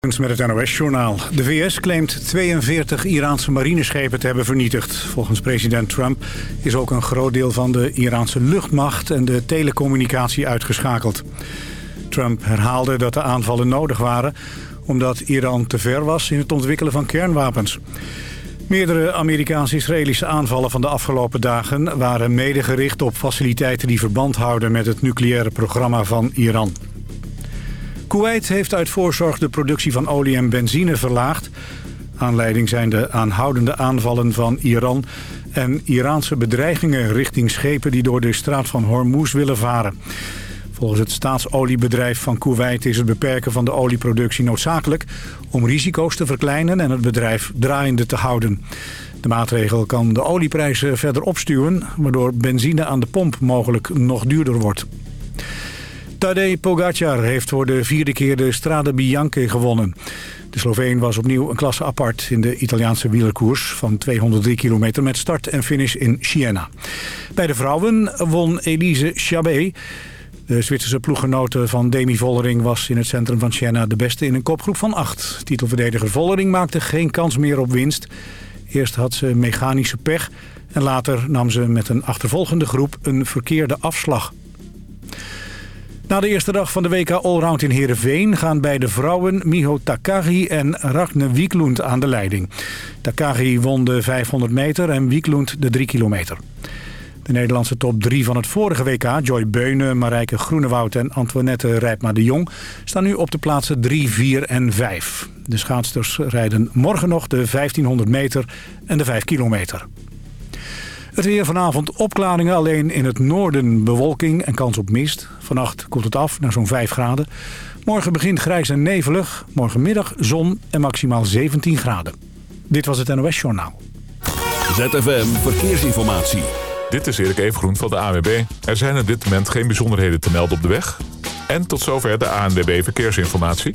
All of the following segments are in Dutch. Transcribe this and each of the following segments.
met het NOS-journaal. De VS claimt 42 Iraanse marineschepen te hebben vernietigd. Volgens president Trump is ook een groot deel van de Iraanse luchtmacht... en de telecommunicatie uitgeschakeld. Trump herhaalde dat de aanvallen nodig waren... omdat Iran te ver was in het ontwikkelen van kernwapens. Meerdere Amerikaans-Israëlische aanvallen van de afgelopen dagen... waren mede gericht op faciliteiten die verband houden... met het nucleaire programma van Iran. Kuwait heeft uit voorzorg de productie van olie en benzine verlaagd. Aanleiding zijn de aanhoudende aanvallen van Iran... en Iraanse bedreigingen richting schepen die door de straat van Hormuz willen varen. Volgens het staatsoliebedrijf van Kuwait is het beperken van de olieproductie noodzakelijk... om risico's te verkleinen en het bedrijf draaiende te houden. De maatregel kan de olieprijzen verder opstuwen... waardoor benzine aan de pomp mogelijk nog duurder wordt. Tadej Pogacar heeft voor de vierde keer de Strade Bianche gewonnen. De Sloveen was opnieuw een klasse apart in de Italiaanse wielerkoers van 203 kilometer met start en finish in Siena. Bij de vrouwen won Elise Chabet. De Zwitserse ploeggenote van Demi Vollering was in het centrum van Siena de beste in een kopgroep van acht. Titelverdediger Vollering maakte geen kans meer op winst. Eerst had ze mechanische pech en later nam ze met een achtervolgende groep een verkeerde afslag. Na de eerste dag van de WK Allround in Heerenveen gaan bij de vrouwen Miho Takagi en Ragne Wieklund aan de leiding. Takagi won de 500 meter en Wieklund de 3 kilometer. De Nederlandse top 3 van het vorige WK, Joy Beunen, Marijke Groenewoud en Antoinette Rijpma de Jong, staan nu op de plaatsen 3, 4 en 5. De schaatsters rijden morgen nog de 1500 meter en de 5 kilometer. Het weer vanavond opklaringen, alleen in het noorden bewolking en kans op mist. Vannacht koelt het af naar zo'n 5 graden. Morgen begint grijs en nevelig. Morgenmiddag zon en maximaal 17 graden. Dit was het NOS Journaal. ZFM Verkeersinformatie. Dit is Erik Evengroen van de ANWB. Er zijn op dit moment geen bijzonderheden te melden op de weg. En tot zover de ANWB Verkeersinformatie.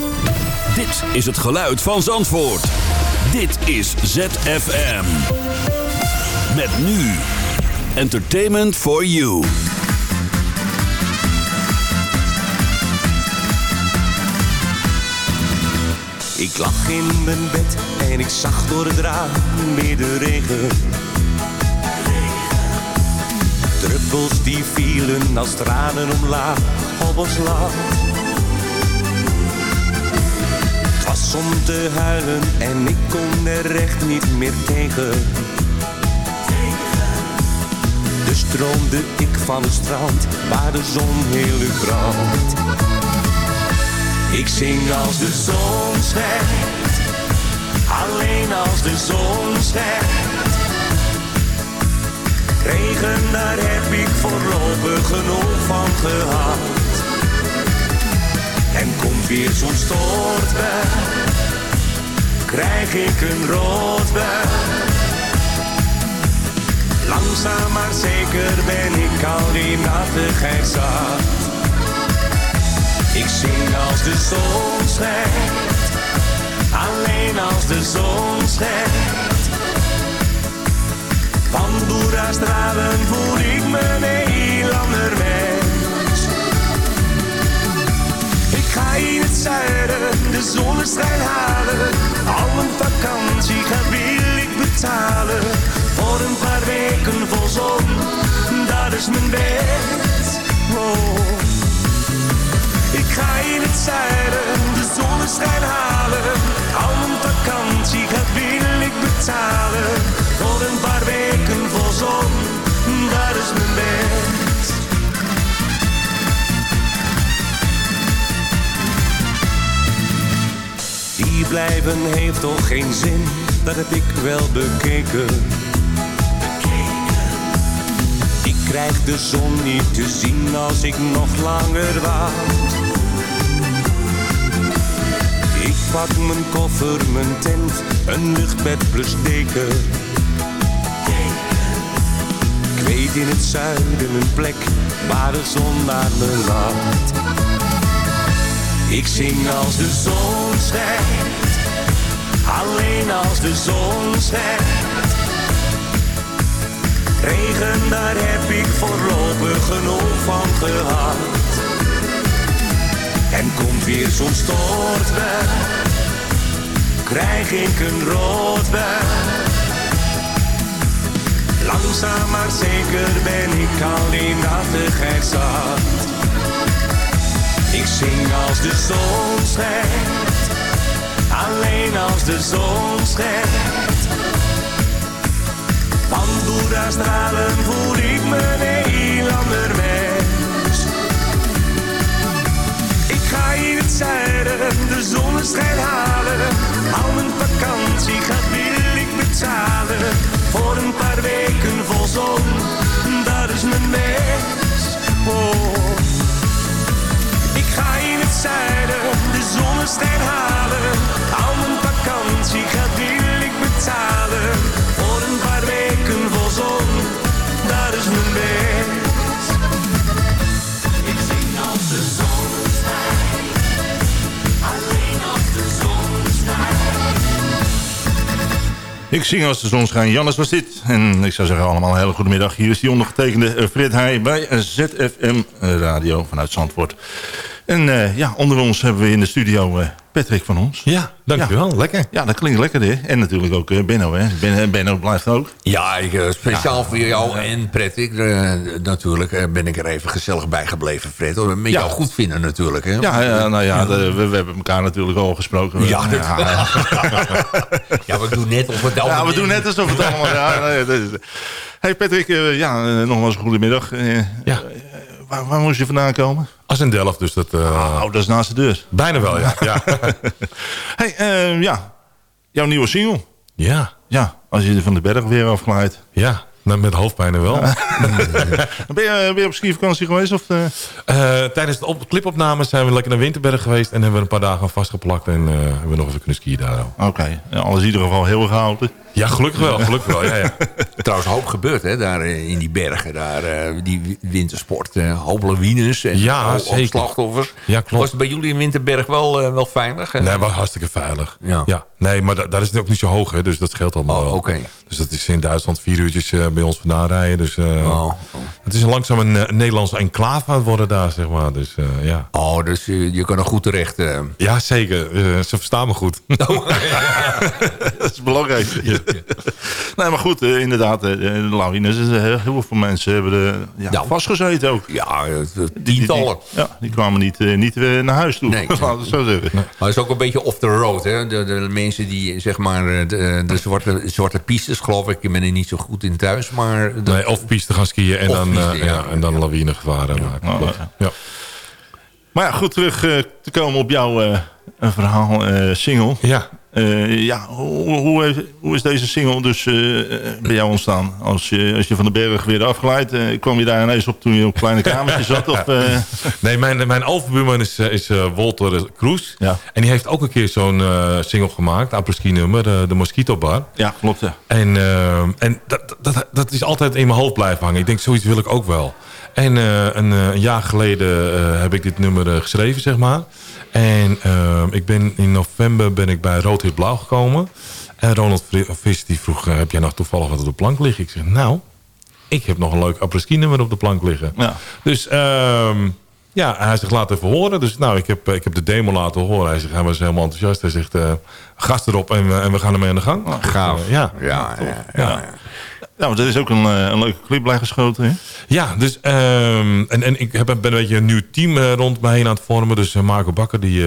Dit is het geluid van Zandvoort. Dit is ZFM. Met nu. Entertainment for you. Ik lag in mijn bed en ik zag door het raam weer de regen. Druppels die vielen als tranen omlaag op ons land. Om te huilen en ik kon er echt niet meer tegen. Dus stroomde ik van het strand waar de zon heel uur brandt. Ik zing als de zon schijnt, alleen als de zon schijnt. Regen, daar heb ik voorlopig genoeg van gehad. Weer zo'n stortbui, krijg ik een roodbui. Langzaam maar zeker ben ik al die nattigheid zat. Ik zing als de zon schijnt, alleen als de zon schijnt. Van Boerastralen voel ik me een heel zuiden de zonneschijn halen. Al een vakantie ga wil ik betalen. Voor een paar weken vol zon, dat is mijn wens. Oh. Ik ga in het zuiden de zonneschijn halen. Al mijn vakantie gaat wil ik betalen. Voor een paar weken vol zon, dat is mijn wens. Blijven heeft toch geen zin, dat heb ik wel bekeken. Ik krijg de zon niet te zien als ik nog langer wacht. pak mijn koffer, mijn tent, een luchtbed plus deken. Ik weet in het zuiden een plek waar de zon naar me laat. Ik zing als de zon schijnt, alleen als de zon schijnt. Regen, daar heb ik voorlopig genoeg van gehad. En komt weer zo'n stortbui, krijg ik een roodbui. Langzaam maar zeker ben ik al in nattigheid zat. Ik zing als de zon schijnt, alleen als de zon schijnt. Van Boeddha-stralen voel ik me een heel ander mens. Ik ga in het zuiden de zonneschijn halen. Al mijn vakantie gaat wil ik betalen. Voor een paar weken vol zon, dat is mijn wens. Oh. Ik ga in het zuiden de halen. Al mijn vakantie ik betalen. Voor een paar weken vol zon, dat is mijn. Ik zing als de zon schijnt, alleen als de zon schijnt. Ik zing als de zon schijnt. Jannes was dit. En ik zou zeggen allemaal een hele goede middag. Hier is die ondergetekende eh, Fred Heij bij ZFM Radio vanuit Zandvoort. En eh, ja, onder ons hebben we in de studio eh, Patrick van ons. Ja, dankjewel. Lekker. Ja, dat klinkt lekker hè. En natuurlijk ook eh, Benno hè. Ben, Benno blijft ook. Ja, ik, speciaal voor jou en Patrick. natuurlijk eh, ben ik er even gezellig bij gebleven, Fred. hoor. Met Ja. jou goed vinden natuurlijk. Hè? Ja, ja, nou ja, de- we, we hebben elkaar natuurlijk al gesproken. Ja, dat- ja, Ja, we doen net of het Ja, allemaal we doen net alsof het allemaal... Ja, nee, dat is, hey Patrick, ja, nogmaals een goede middag. Eh, Ja. eh, waar, waar moest je vandaan komen? Als in Delft, dus dat... eh, Oh, dat is naast de deur. Bijna wel, ja. Ja. hey, eh, ja, jouw nieuwe single. ja, Ja, als je er van de berg weer afglijdt. ja. Nou, Met hoofdpijn wel. Ben je, ben je op skivakantie geweest? Of, eh? Eh, tijdens de op clipopnames zijn we lekker naar Winterberg geweest... en hebben we een paar dagen vastgeplakt... en eh, hebben we nog even kunnen skiën daar. Oké, ja, alles in ieder geval heel gehouden. Ja, gelukkig wel, gelukkig wel. Ja, ja. Trouwens, hoop gebeurt hè, daar eh, in die bergen. Daar, eh, die wi- wintersport. eh hoop lawines en Ja, hoop slachtoffers. Ja, klopt. Was het bij jullie in Winterberg wel, wel veilig? Nee, was hartstikke veilig. Ja. Nee, maar da- daar is het ook niet zo hoog, hè, dus dat scheelt allemaal Oh, wel. oké. Dus dat is in Duitsland vier uurtjes eh, bij ons vandaan rijden. Dus eh, Oh, oh. het is langzaam een, eh, Nederlandse enclave aan het worden daar, zeg maar. Dus eh, ja. Oh, dus je kan er goed terecht. Ja, zeker. Eh, ze verstaan me goed. Dat is belangrijk. nee, maar goed, eh, inderdaad, de lawines. eh, heel heel veel mensen hebben er ja, Ja. vastgezeten ook. Ja, Die- die- tientallen. ja, die kwamen niet, eh, niet weer naar huis toe. Nee. Laten zo zeggen. Maar het is ook een beetje off the road. Hè? De, de mensen die zeg maar de, de zwarte, zwarte pistes, geloof ik. Ik ben er niet zo goed in thuis. Maar de- Nee, of piste gaan skiën en dan, piste, ja. ja. en dan lawinegevaren maken. Oh, ja. Maar ja, goed terug eh, te komen op jouw eh, een verhaal, eh, single. Ja. Eh, ja, hoe, hoe, hoe is deze single dus eh, bij jou ontstaan? Als je, als je van de berg weer afglijdt, eh, kwam je daar ineens op toen je op een kleine kamertje zat? Of, Nee, mijn, mijn overbuurman is, is Walter Kroes. Ja. En die heeft ook een keer zo'n single gemaakt, apres-ski nummer, de Mosquito Bar. ja, klopt. Ja. En, en dat, dat, dat is altijd in mijn hoofd blijven hangen. Ik denk, zoiets wil ik ook wel. En een, een jaar geleden heb ik dit nummer geschreven, zeg maar. En eh, ik ben, in november ben ik bij Rood Hit Blauw gekomen. En Ronald Vis die vroeg, eh, heb jij nog toevallig wat op de plank liggen? Ik zeg, nou, ik heb nog een leuk apres-ski nummer op de plank liggen. Ja. Dus ehm, ja, hij zegt, laat even horen. Dus nou, ik heb, ik heb de demo laten horen. Hij zegt, hij was helemaal enthousiast. Hij zegt, eh, gast erop en, we- en we gaan ermee aan de gang. gaaf. Dus, eh, ja. ja, ja, ja, ja. Ja, want er is ook een, eh, een leuke clip bij geschoten. Hè? Ja, dus, ehm, en, en ik heb, ben een beetje een nieuw team eh, rond me heen aan het vormen. Dus eh, Marco Bakker, die,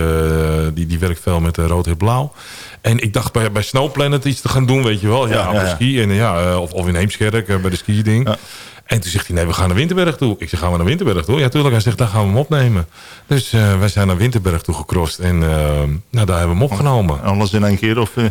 die, die werkt veel met uh, rood, hit, blauw. En ik dacht bij, bij Snow Planet iets te gaan doen, weet je wel. Ja, Ja, ja, ja. ski en, ja of, of in Heemskerk bij de ski-ding. Ja. En toen zegt hij, nee, we gaan naar Winterberg toe. Ik zeg, gaan we naar Winterberg toe? Ja, tuurlijk. Hij zegt, daar gaan we hem opnemen. Dus eh, wij zijn naar Winterberg toe gecrossed. En nou, daar hebben we hem opgenomen. Alles in één keer? Of, eh,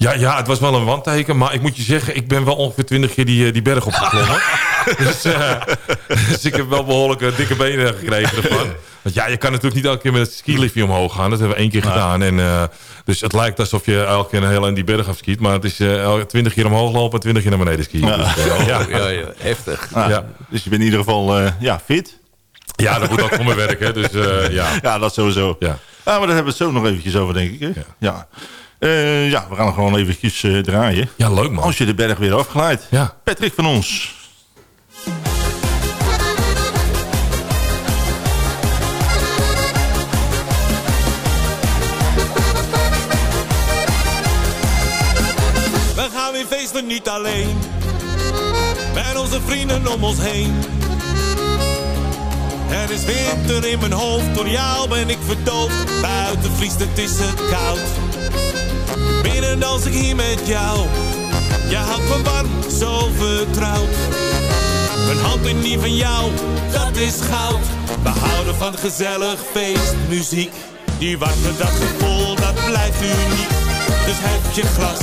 Ja, ja, het was wel een wandteken. Maar ik moet je zeggen, ik ben wel ongeveer twintig keer die, eh, die berg opgeklommen. dus, eh, dus ik heb wel behoorlijk eh, dikke benen gekregen ervan. Want ja, je kan natuurlijk niet elke keer met het skiliftje omhoog gaan. Dat hebben we één keer gedaan. En, dus het lijkt alsof je elke keer een hele in die berg afskiet. Maar het is twintig keer omhoog lopen en twintig keer naar beneden skiën. Ja. Dus, ja. Ja, ja, heftig. Ja. Dus je bent in ieder geval ja, fit. ja, dat moet ook voor mijn werk. Hè. Dus ja. Ja, dat sowieso. Ja. Ah, maar daar hebben we het zo nog eventjes over, denk ik. Hè? Ja. Eh, ja, we gaan gewoon eventjes eh, draaien. ja, leuk man. Als je de berg weer afglijdt. Ja. Patrick van ons. We gaan weer feesten niet alleen. Met onze vrienden om ons heen. Er is winter in mijn hoofd, door jou ben ik verdoofd. Buiten vriest het is het koud. Binnen dans ik hier met jou. Je houdt me warm, zo vertrouwd. Mijn hand in die van jou, dat is goud. We houden van gezellig feest, muziek. Die warme daggevoel, dat blijft uniek. Dus hef je glas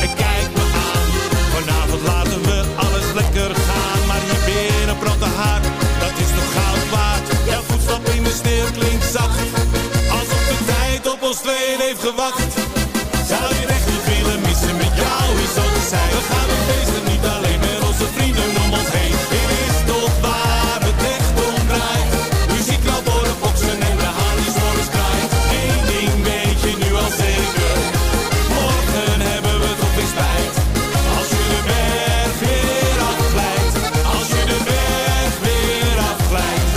en kijk me aan. Vanavond laten we alles lekker gaan. Maar hier binnen brandt de haard, dat is nog goud waard. Jouw voetstap in de sneeuw klinkt zacht. Alsof de tijd op ons tweeën heeft gewacht. Zijn? We gaan weer feesten, niet alleen met onze vrienden om ons heen. Dit is toch waar het echt om draait. Muziek knalt door de boksen en de haartjes worden eens kraait. Eén ding weet je nu al zeker. Morgen hebben we toch weer spijt. Als je de berg weer afglijdt. Als je de berg weer afglijdt.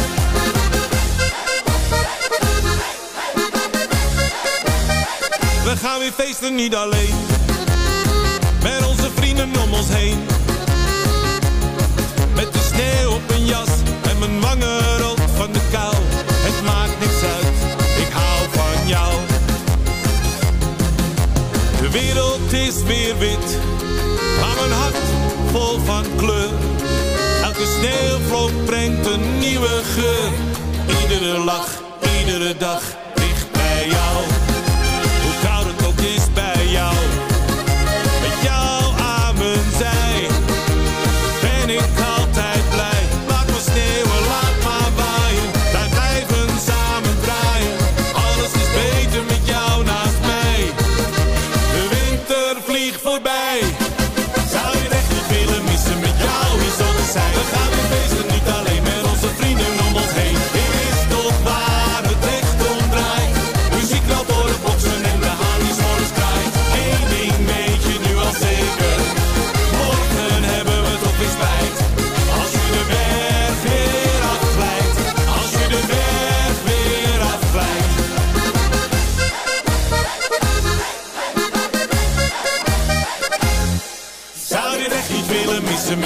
We gaan weer feesten niet alleen.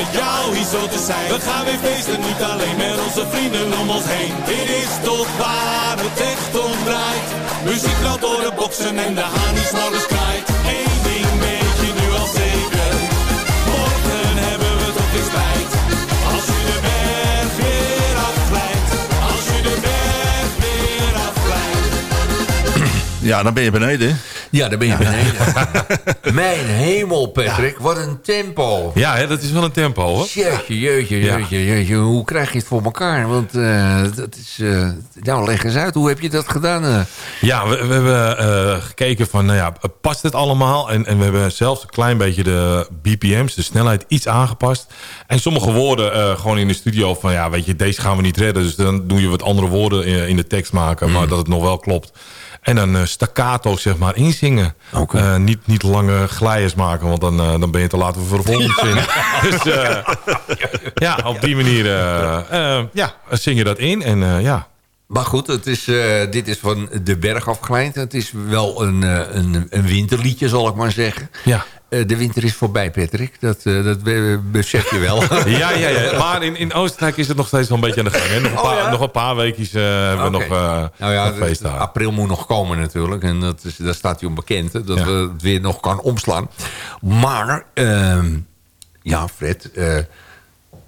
Met jou zo te zijn? We gaan weer feesten, niet alleen met onze vrienden om ons heen. Dit is toch waar het echt om draait. Muziek knalt door de boksen en de haan die s'morgens kraait. Eén ding weet je nu al zeker. Morgen hebben we toch weer spijt. Als je de berg weer afglijdt. Als je de berg weer afglijdt. Ja, dan ben je beneden. Ja, daar ben je beneden. Mijn hemel, Patrick. Wat een tempo. Ja, hè, dat is wel een tempo hoor. Jeetje, jeetje, jeetje, jeetje. Hoe krijg je het voor elkaar? Want eh, dat is... eh, nou, leg eens uit. Hoe heb je dat gedaan? eh? Ja, we, we hebben gekeken van, nou ja, past het allemaal? En, en we hebben zelfs een klein beetje de BPM's, de snelheid, iets aangepast. En sommige woorden gewoon in de studio van, ja, weet je, deze gaan we niet redden. Dus dan doe je wat andere woorden in, in de tekst maken, maar dat het nog wel klopt. En dan eh, staccato, zeg maar, inzingen. Eh, niet, niet lange glijers maken, want dan, eh, dan ben je te laat voor de volgende zin. Dus ja, op die manier ja, zing je dat in. En ja, Maar goed, het is, dit is van de berg afgeleid. Het is wel een, een, een winterliedje, zal ik maar zeggen. ja. Eh, de winter is voorbij, Patrick. Dat, eh, dat be- besef je wel. Ja, ja, ja. Maar in, in Oostenrijk is het nog steeds wel een beetje aan de gang. Hè? Nog, een Oh, paar, ja? nog een paar weekjes eh, hebben we nog eh nou ja, april moet nog komen natuurlijk. En dat is, daar staat hij onbekend. hè, Dat Ja. we het weer nog kan omslaan. Maar, ehm, ja, Fred... eh,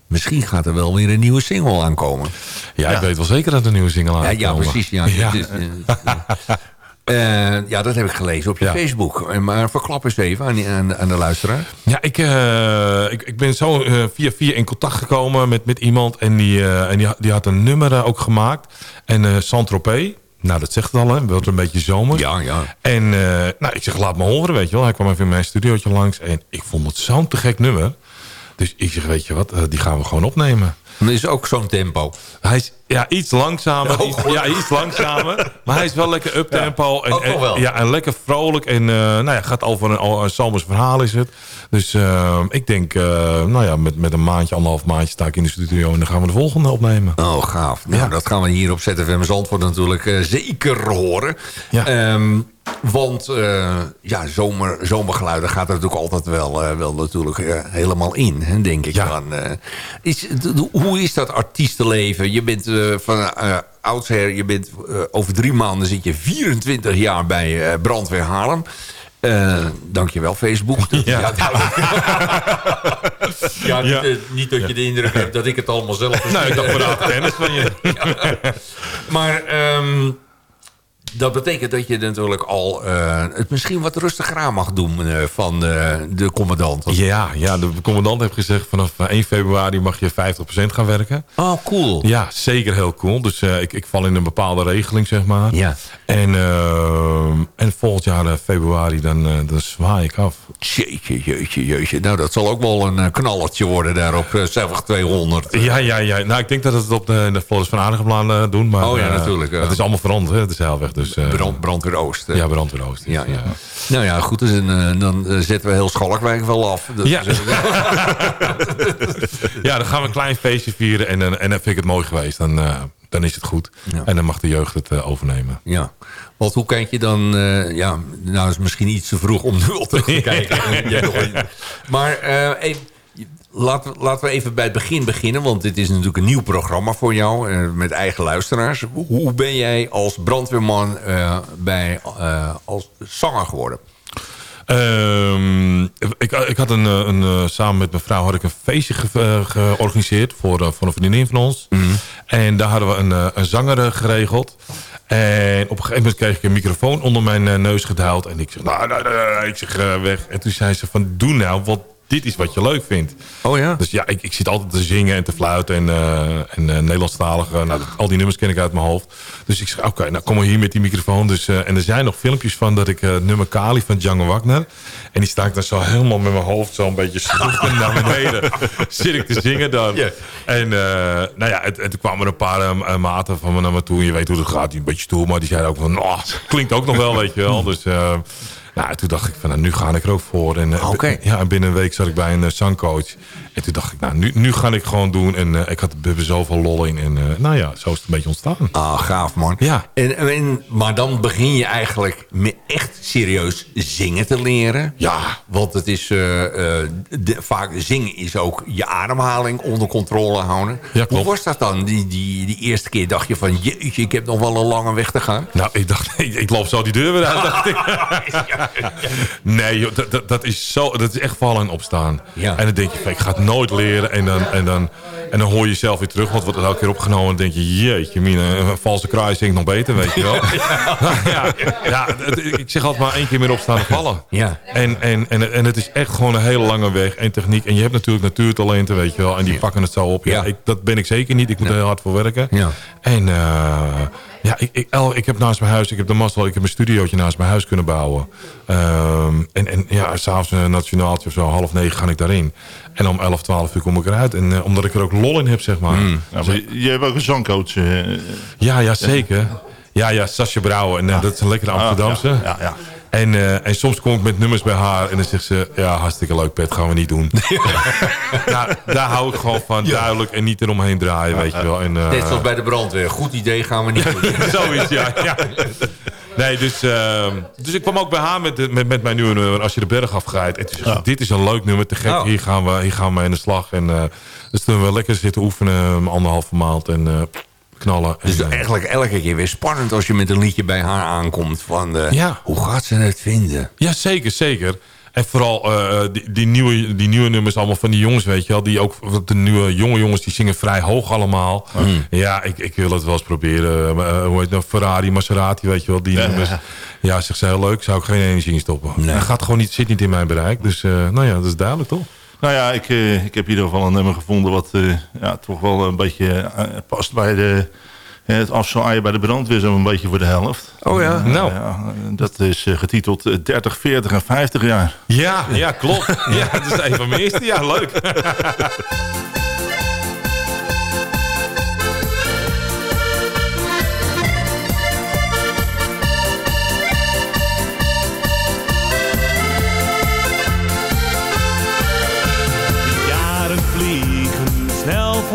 misschien gaat er wel weer een nieuwe single aankomen. Ja, ik weet wel zeker dat er een nieuwe single aankomt. ja precies. Ja, Eh, ja, dat heb ik gelezen op je Ja. Facebook. Eh, Maar verklap eens even aan, aan, aan de luisteraar. Ja, ik, eh, ik, ik ben zo eh, via via in contact gekomen met, met iemand. En, die, en die, had- die had een nummer ook gemaakt. En Saint-Tropez. Nou, dat zegt het al, hè. Wordt een beetje zomer. Ja, ja. En nou, ik zeg, laat me horen, weet je wel. Hij kwam even in mijn studiootje langs. En ik vond het zo'n te gek nummer. Dus ik zeg, weet je wat, die gaan we gewoon opnemen. Dan is ook zo'n tempo. Hij is ja, iets langzamer. Oh, iets, ja, iets langzamer. Maar hij is wel lekker up-tempo. En, toch en-? Ja, en lekker vrolijk. En eh, nou ja, gaat over een, al- een zomers verhaal is het. Dus eh, ik denk, eh, nou ja, met, met een maandje, anderhalf maandje sta ik in de studio. En dan gaan we de volgende opnemen. Oh, gaaf. Nou, dat gaan we hier op ZFM Zandvoort natuurlijk zeker horen. Ja. Ehm, want eh, ja, zomer, zomergeluiden gaat er natuurlijk altijd wel, wel natuurlijk helemaal in, denk ik Ja. dan. is, hoe is dat artiestenleven? Je bent eh, van eh oudsher, je bent eh, over drie maanden zit je 24 jaar bij eh, Brandweer Haarlem. Eh dankjewel, Facebook. Ja. duidelijk. ja, niet, Ja. niet dat je de indruk hebt dat ik het allemaal zelf... Nou, ik dacht tennis van je. Maar ehm, dat betekent dat je natuurlijk al eh, het misschien wat rustiger aan mag doen eh, van eh, de commandant. Ja, ja, de commandant heeft gezegd vanaf eh, 1 februari mag je 50% gaan werken. Oh, cool. Ja, zeker heel cool. Dus ik, ik val in een bepaalde regeling, zeg maar. Ja. En, en volgend jaar februari, dan, dan zwaai ik af. Jeetje, jeetje, jeetje. Nou, dat zal ook wel een knallertje worden daar op uh, 200. Ja, ja, ja. Nou, ik denk dat het op de, de Floris van eh, doen. Maar, Oh ja, natuurlijk. Het is allemaal veranderd, hè, de zeilweg. Dus, eh, Brand, brandweer Oost. eh. Ja, Brandweer Oost. Ja, Dus, ja. eh, Nou ja, goed. Dus eh, dan eh, zetten we heel Schalkwijk wel af. Dat Ja. is- ja, dan gaan we een klein feestje vieren. En, dan- en dan vind ik het mooi geweest. Dan, eh, dan is het goed. Ja. En dan mag de jeugd het eh, overnemen. Ja, want hoe kijk je dan... eh, ja, nou is misschien iets te vroeg om nu al terug te kijken. Maar eh, even, laten, we, laten we even bij het begin beginnen. Want dit is natuurlijk een nieuw programma voor jou. eh, met eigen luisteraars. Hoe, ben jij als brandweerman eh, bij, eh, als zanger geworden? Ehm, ik, ik had een, eh, een, eh, samen met mijn vrouw had ik een feestje ge- eh, georganiseerd voor, eh, voor een vriendin van ons. En daar hadden we een, eh, een zanger eh, geregeld. En op een gegeven moment kreeg ik een microfoon onder mijn eh, neus gedaald. En ik zeg, nou, nou, nou, nou, ik zeg eh, weg. En toen zei ze van, doe nou, want dit is wat je leuk vindt. Oh ja? Dus ja, ik, ik zit altijd te zingen en te fluiten en, eh en eh, Nederlandstalige. Nou, dat- al die nummers ken ik uit mijn hoofd. Dus ik zeg, oké, nou kom maar hier met die microfoon. Dus, eh, en er zijn nog filmpjes van dat ik het nummer Kali van Django Wagner. En die sta ik dan zo helemaal met mijn hoofd zo een beetje schroefend naar beneden. Zit ik te zingen dan. En nou ja, en, en toen kwamen er een paar maten van me naar me toe. En je weet hoe het gaat, die een beetje stoer. Maar die zeiden ook van, oh, klinkt ook nog wel, weet je wel. Dus... nou, toen dacht ik van, nou, nu ga ik er ook voor. En, eh, Oké. ja, en binnen een week zat ik bij een eh, zangcoach. En toen dacht ik, nou, nu, nu ga ik gewoon doen. En eh, ik had er zoveel lol in. En eh, nou ja, zo is het een beetje ontstaan. Ah, gaaf man. Ja. En, en, maar dan begin je eigenlijk met echt serieus zingen te leren. Ja. Want het is eh, de- vaak zingen is ook je ademhaling onder controle houden. Ja, Hoe was dat dan? Die, die, die eerste keer dacht je van jeetje, ik heb nog wel een lange weg te gaan. Nou, ik dacht, ik, ik loop zo die deur weer uit. Dacht ik. Nee, joh, dat, dat, dat is zo, dat is echt vallen en opstaan. Ja. En dan denk je, ik ga het nooit leren. En dan, en dan, en dan hoor je jezelf weer terug. Want wordt het elke keer opgenomen. En dan denk je, jeetje, mine, een valse kraai zingt nog beter, weet je wel. ja, ja, het- ik zeg altijd maar één keer meer opstaan en vallen. Ja. En, en, en, en het is echt gewoon een hele lange weg. En techniek. En je hebt natuurlijk natuurtalenten, weet je wel. En die pakken het zo op. Ja, Ja. Ik, dat ben ik zeker niet. Ik moet er heel hard voor werken. Ja. En eh, ja, ik, ik, El, ik heb naast mijn huis, ik heb de mazzel, ik heb een studiootje naast mijn huis kunnen bouwen. Ehm, en, en ja, s'avonds een nationaaltje of zo, half negen ga ik daarin. En om 11, 12 uur kom ik eruit. En eh, omdat ik er ook lol in heb, zeg maar. Ja, maar je, je hebt ook een zangcoach. eh, Ja, ja, zeker. Ja, ja, Sascha Brouwer. En eh, dat is een lekkere Amsterdamse. Ah, ja, ja. En, eh, en soms kom ik met nummers bij haar en dan zegt ze... Ja, hartstikke leuk, Pet, gaan we niet doen. ja, daar hou ik gewoon van, duidelijk. En niet eromheen draaien, weet je wel. En, eh, Net zoals bij de brandweer. Goed idee, gaan we niet doen. Zoiets, ja. ja. Nee, dus, ehm, dus ik kwam ook bij haar met, met, met mijn nieuwe nummer Als je de berg afgrijdt. En toen zei ze, dit is een leuk nummer, te gek. Oh. Hier, gaan we, hier gaan we mee aan de slag. En, eh, dus toen we lekker zitten oefenen, anderhalve maand. En eh, knallen. Dus en, eh, eigenlijk elke keer weer spannend als je met een liedje bij haar aankomt. Van, eh, Ja. Hoe gaat ze het vinden? Ja, zeker, zeker. En vooral eh, die, die, nieuwe, die nieuwe nummers allemaal van die jongens, weet je wel. Die ook, de nieuwe jonge jongens, die zingen vrij hoog allemaal. Ja, ik, ik wil het wel eens proberen. Eh, hoe heet het nou? Ferrari, Maserati, weet je wel. Die nummers. Ja, zegt ze heel leuk. Zou ik geen energie in stoppen. Nee. Dat gaat gewoon niet, zit niet in mijn bereik. Dus eh, nou ja, dat is duidelijk toch? Nou ja, ik, eh, ik heb in ieder geval een nummer gevonden... wat eh, ja, toch wel een beetje eh, past bij de, het afzwaaien bij de brandweer... zo een beetje voor de helft. Oh ja? Nou. Ja, dat is getiteld eh, 30, 40 en 50 jaar. Ja, ja klopt. Ja, dat is een van mijn eerste. Ja, leuk.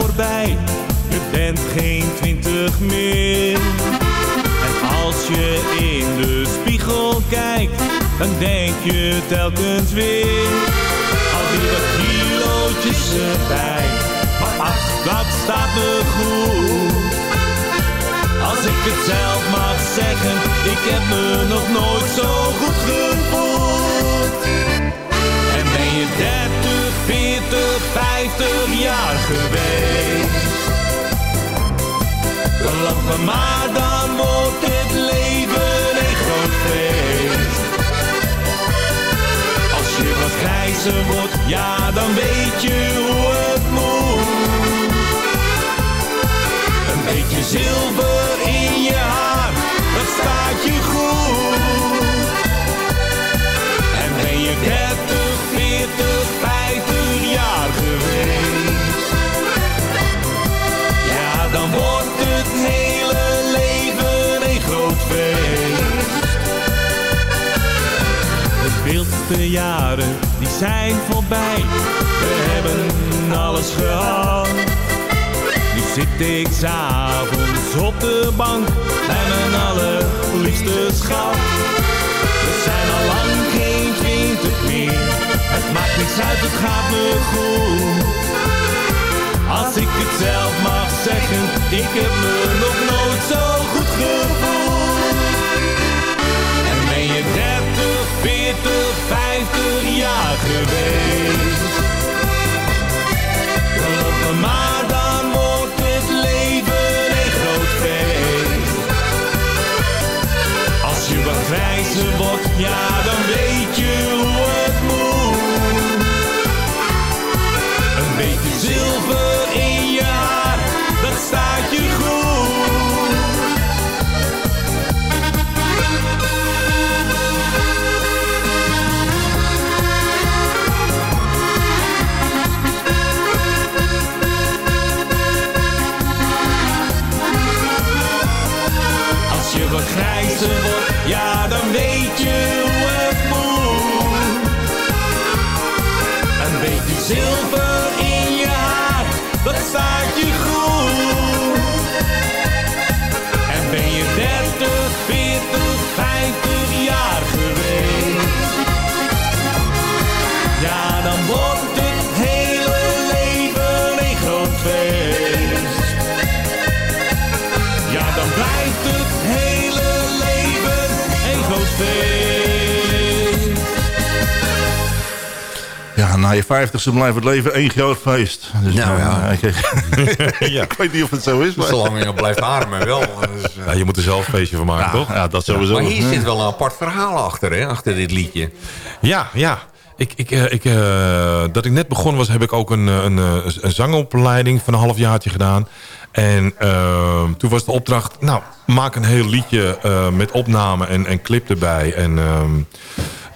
voorbij, je bent geen twintig meer. En als je in de spiegel kijkt, dan denk je telkens weer. Al die wat kilootjes erbij, maar ach, dat staat me goed. Als ik het zelf mag zeggen, ik heb me nog nooit zo goed gevoeld. En ben je 30, 40, 50 jaar geweest? Geloof me maar, dan wordt het leven een groot feest. Als je wat grijzer wordt, ja dan weet je hoe het moet. Een beetje zilver in je haar, dat staat je goed. En ben je 30, 40, Wildste jaren, die zijn voorbij. We hebben alles gehad. Nu zit ik s'avonds op de bank bij mijn allerliefste schat. We zijn al lang geen twintig meer. Het maakt niks uit, het gaat me goed. Als ik het zelf mag zeggen, ik heb me nog nooit zo 40, 50 jaar geweest. Maar, dan wordt het leven een groot feest. Als je wat grijzer wordt, ja dan weet je hoe 50ste blijft het leven één groot feest. Dus, Nou ja. eh, ik, ja. ik weet niet of het zo is, maar... Zolang je blijft ademen wel. Dus, eh. Ja, je moet er zelf een feestje van maken, toch? Ja, dat sowieso. Maar hier zit wel een apart verhaal achter, hè? Achter dit liedje. Ja, ja. Ik, ik, eh, ik, eh, dat ik net begonnen was, heb ik ook een, een, eh, een zangopleiding van een halfjaartje gedaan. En eh, toen was de opdracht, nou, maak een heel liedje eh, met opname en, en clip erbij. En, ehm,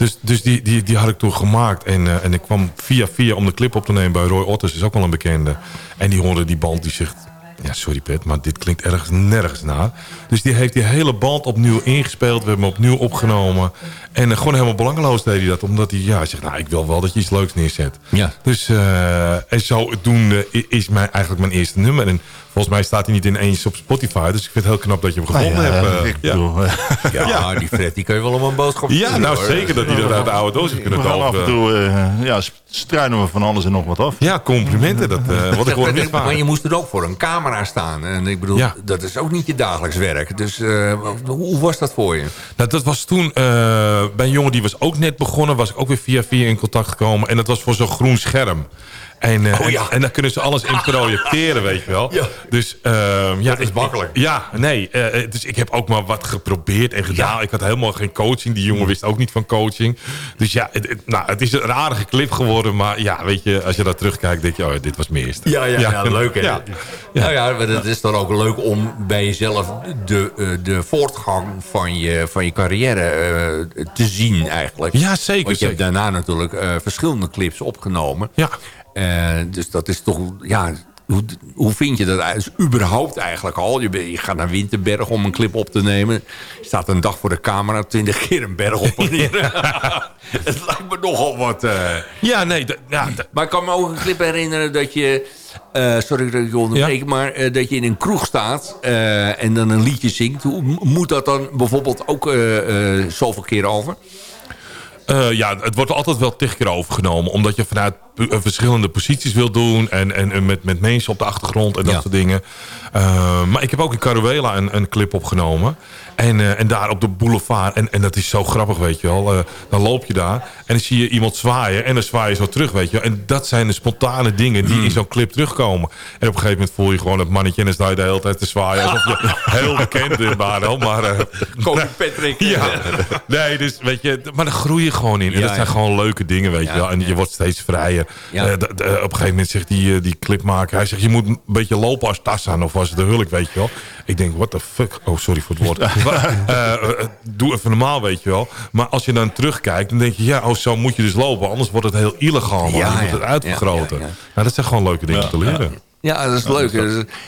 dus dus die, die, die had ik toen gemaakt. En, eh, en ik kwam via via om de clip op te nemen bij Roy Otters, is ook wel een bekende. En die hoorde die band, die zegt... Ja, sorry Pet, maar dit klinkt ergens nergens naar. Dus die heeft die hele band opnieuw ingespeeld. We hebben hem opnieuw opgenomen. En eh, gewoon helemaal belangeloos deed hij dat. Omdat hij, ja, zegt, nou, ik wil wel dat je iets leuks neerzet. Ja. Dus, eh, en zodoende i- is mijn, eigenlijk mijn eerste nummer. En Volgens mij staat hij niet ineens op Spotify. Dus ik vind het heel knap dat je hem gevonden Ah, ja, hebt. eh, ik ja. bedoel, eh, Ja, die Fred die kan je wel om een boodschap ja, nou hoor. zeker dat hij dat uit de oude doos heeft kunnen gaan af en dopen. toe eh, ja, struinen we van alles en nog wat af. Ja, complimenten. Dat, eh wat ik hoor niet maar je moest er ook voor een camera staan. En ik bedoel, Ja. dat is ook niet je dagelijks werk. Dus eh, hoe was dat voor je? Nou, dat was toen eh, bij een jongen die was ook net begonnen. Was ik ook weer via via in contact gekomen. En dat was voor zo'n groen scherm. En, eh, Oh, ja. en, en daar kunnen ze alles in projecteren, weet je wel. Ja. Dus, ehm, ja, Dat is makkelijk. Ja, nee. eh, dus ik heb ook maar wat geprobeerd en gedaan. Ik had helemaal geen coaching. Die jongen wist ook niet van coaching. Dus ja, het, het- nou, het is een aardige clip geworden. Maar ja, weet je, als je daar terugkijkt, denk je, oh, dit was mijn eerste. Ja, ja, ja, leuk hè? Ja. Nou ja, maar het is dan ook leuk om bij jezelf de, eh, de voortgang van je, van je carrière eh, te zien eigenlijk. Ja, zeker, Want je hebt zeker. daarna natuurlijk eh, verschillende clips opgenomen. Ja. Eh, dus dat is toch, ja... Hoe, hoe vind je dat eigenlijk? Dus überhaupt eigenlijk al? Je, gaat naar Winterberg om een clip op te nemen. Je staat een dag voor de camera, twintig keer een berg op en neer. het lijkt me nogal wat... eh, Ja, nee. ja, maar ik kan me ook een clip herinneren dat je... eh, sorry dat ik je onderbreek, maar eh, dat je in een kroeg staat en dan een liedje zingt. Hoe moet dat dan bijvoorbeeld ook zoveel keer over? Ja, het wordt altijd wel tig keer overgenomen. Omdat je vanuit verschillende posities wil doen. En, en, en met, met mensen op de achtergrond en dat Ja. soort dingen. Eh, maar ik heb ook in Caruela een, een clip opgenomen. En, eh, en daar op de boulevard. En, en dat is zo grappig, weet je wel. Eh, dan loop je daar en dan zie je iemand zwaaien. En dan zwaai je zo terug, weet je wel. En dat zijn de spontane dingen die in zo'n clip terugkomen. En op een gegeven moment voel je gewoon het mannetje... en dan sta je de hele tijd te zwaaien. Alsof je heel bekend bent, maar... maar eh, Koning Patrick. ja, nee, dus weet je, maar daar groei je gewoon in. En Ja, dat zijn ja. gewoon leuke dingen, weet je wel. En je wordt steeds vrijer. Ja. Eh, d- op een gegeven moment zegt die, eh, die clipmaker... hij zegt, je moet een beetje lopen als Tassan of als de Hulk, weet je wel. Ik denk, what the fuck? Oh, sorry voor het woord. Eh, eh, doe even normaal, weet je wel. Maar als je dan terugkijkt, dan denk je... ja, oh, zo moet je dus lopen. Anders wordt het heel illegaal. Ja, je moet het uitvergroten. Nou, dat zijn gewoon leuke dingen te leren. Ja, dat is leuk.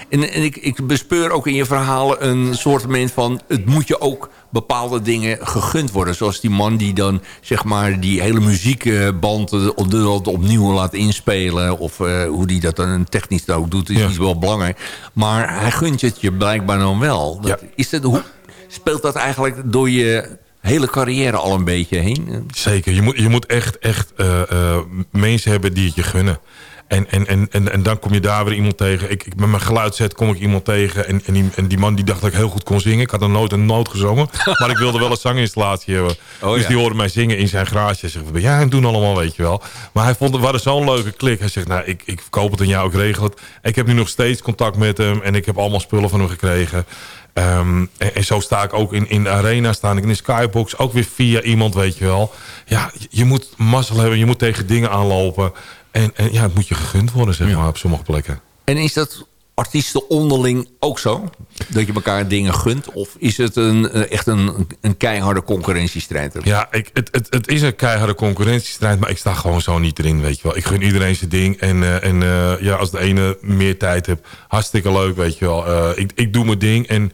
En, en ik, ik bespeur ook in je verhalen een soort van... het moet je ook bepaalde dingen gegund worden. Zoals die man die dan zeg maar die hele muziekband eh, op de- opnieuw laat inspelen. Of eh, hoe die dat dan technisch ook doet, is Ja. niet wel belangrijk. Maar hij gunt het je blijkbaar dan wel. Dat, Ja. is dat, hoe, speelt dat eigenlijk door je hele carrière al een beetje heen? Zeker. Je moet, je moet echt, echt eh, mensen hebben die het je gunnen. En, en, en, en, en dan kom je daar weer iemand tegen. Ik, ik, met mijn geluidset kom ik iemand tegen. En, en, die, en die man die dacht dat ik heel goed kon zingen. Ik had er nooit een noot gezongen. maar ik wilde wel een zanginstallatie hebben. Oh, dus ja. die hoorde mij zingen in zijn garage. Hij zegt, ja, en doen allemaal, weet je wel. Maar hij vond het, we hadden zo'n leuke klik. Hij zegt, nou, ik, ik verkoop het aan jou, ik regel het. Ik heb nu nog steeds contact met hem. En ik heb allemaal spullen van hem gekregen. Ehm, en, en zo sta ik ook in, in de arena, sta ik in de skybox. Ook weer via iemand, weet je wel. Ja, je, je moet mazzel hebben. Je moet tegen dingen aanlopen. En, en ja, het moet je gegund worden, zeg maar, op sommige plekken. En is dat artiesten onderling ook zo? Dat je elkaar dingen gunt? Of is het een, eh, echt een, een keiharde concurrentiestrijd? Ja, ik, het, het, het is een keiharde concurrentiestrijd, maar ik sta gewoon zo niet erin, weet je wel. Ik gun iedereen zijn ding en, eh, en eh, ja, als de ene meer tijd heeft, hartstikke leuk, weet je wel. Eh, ik, ik doe mijn ding en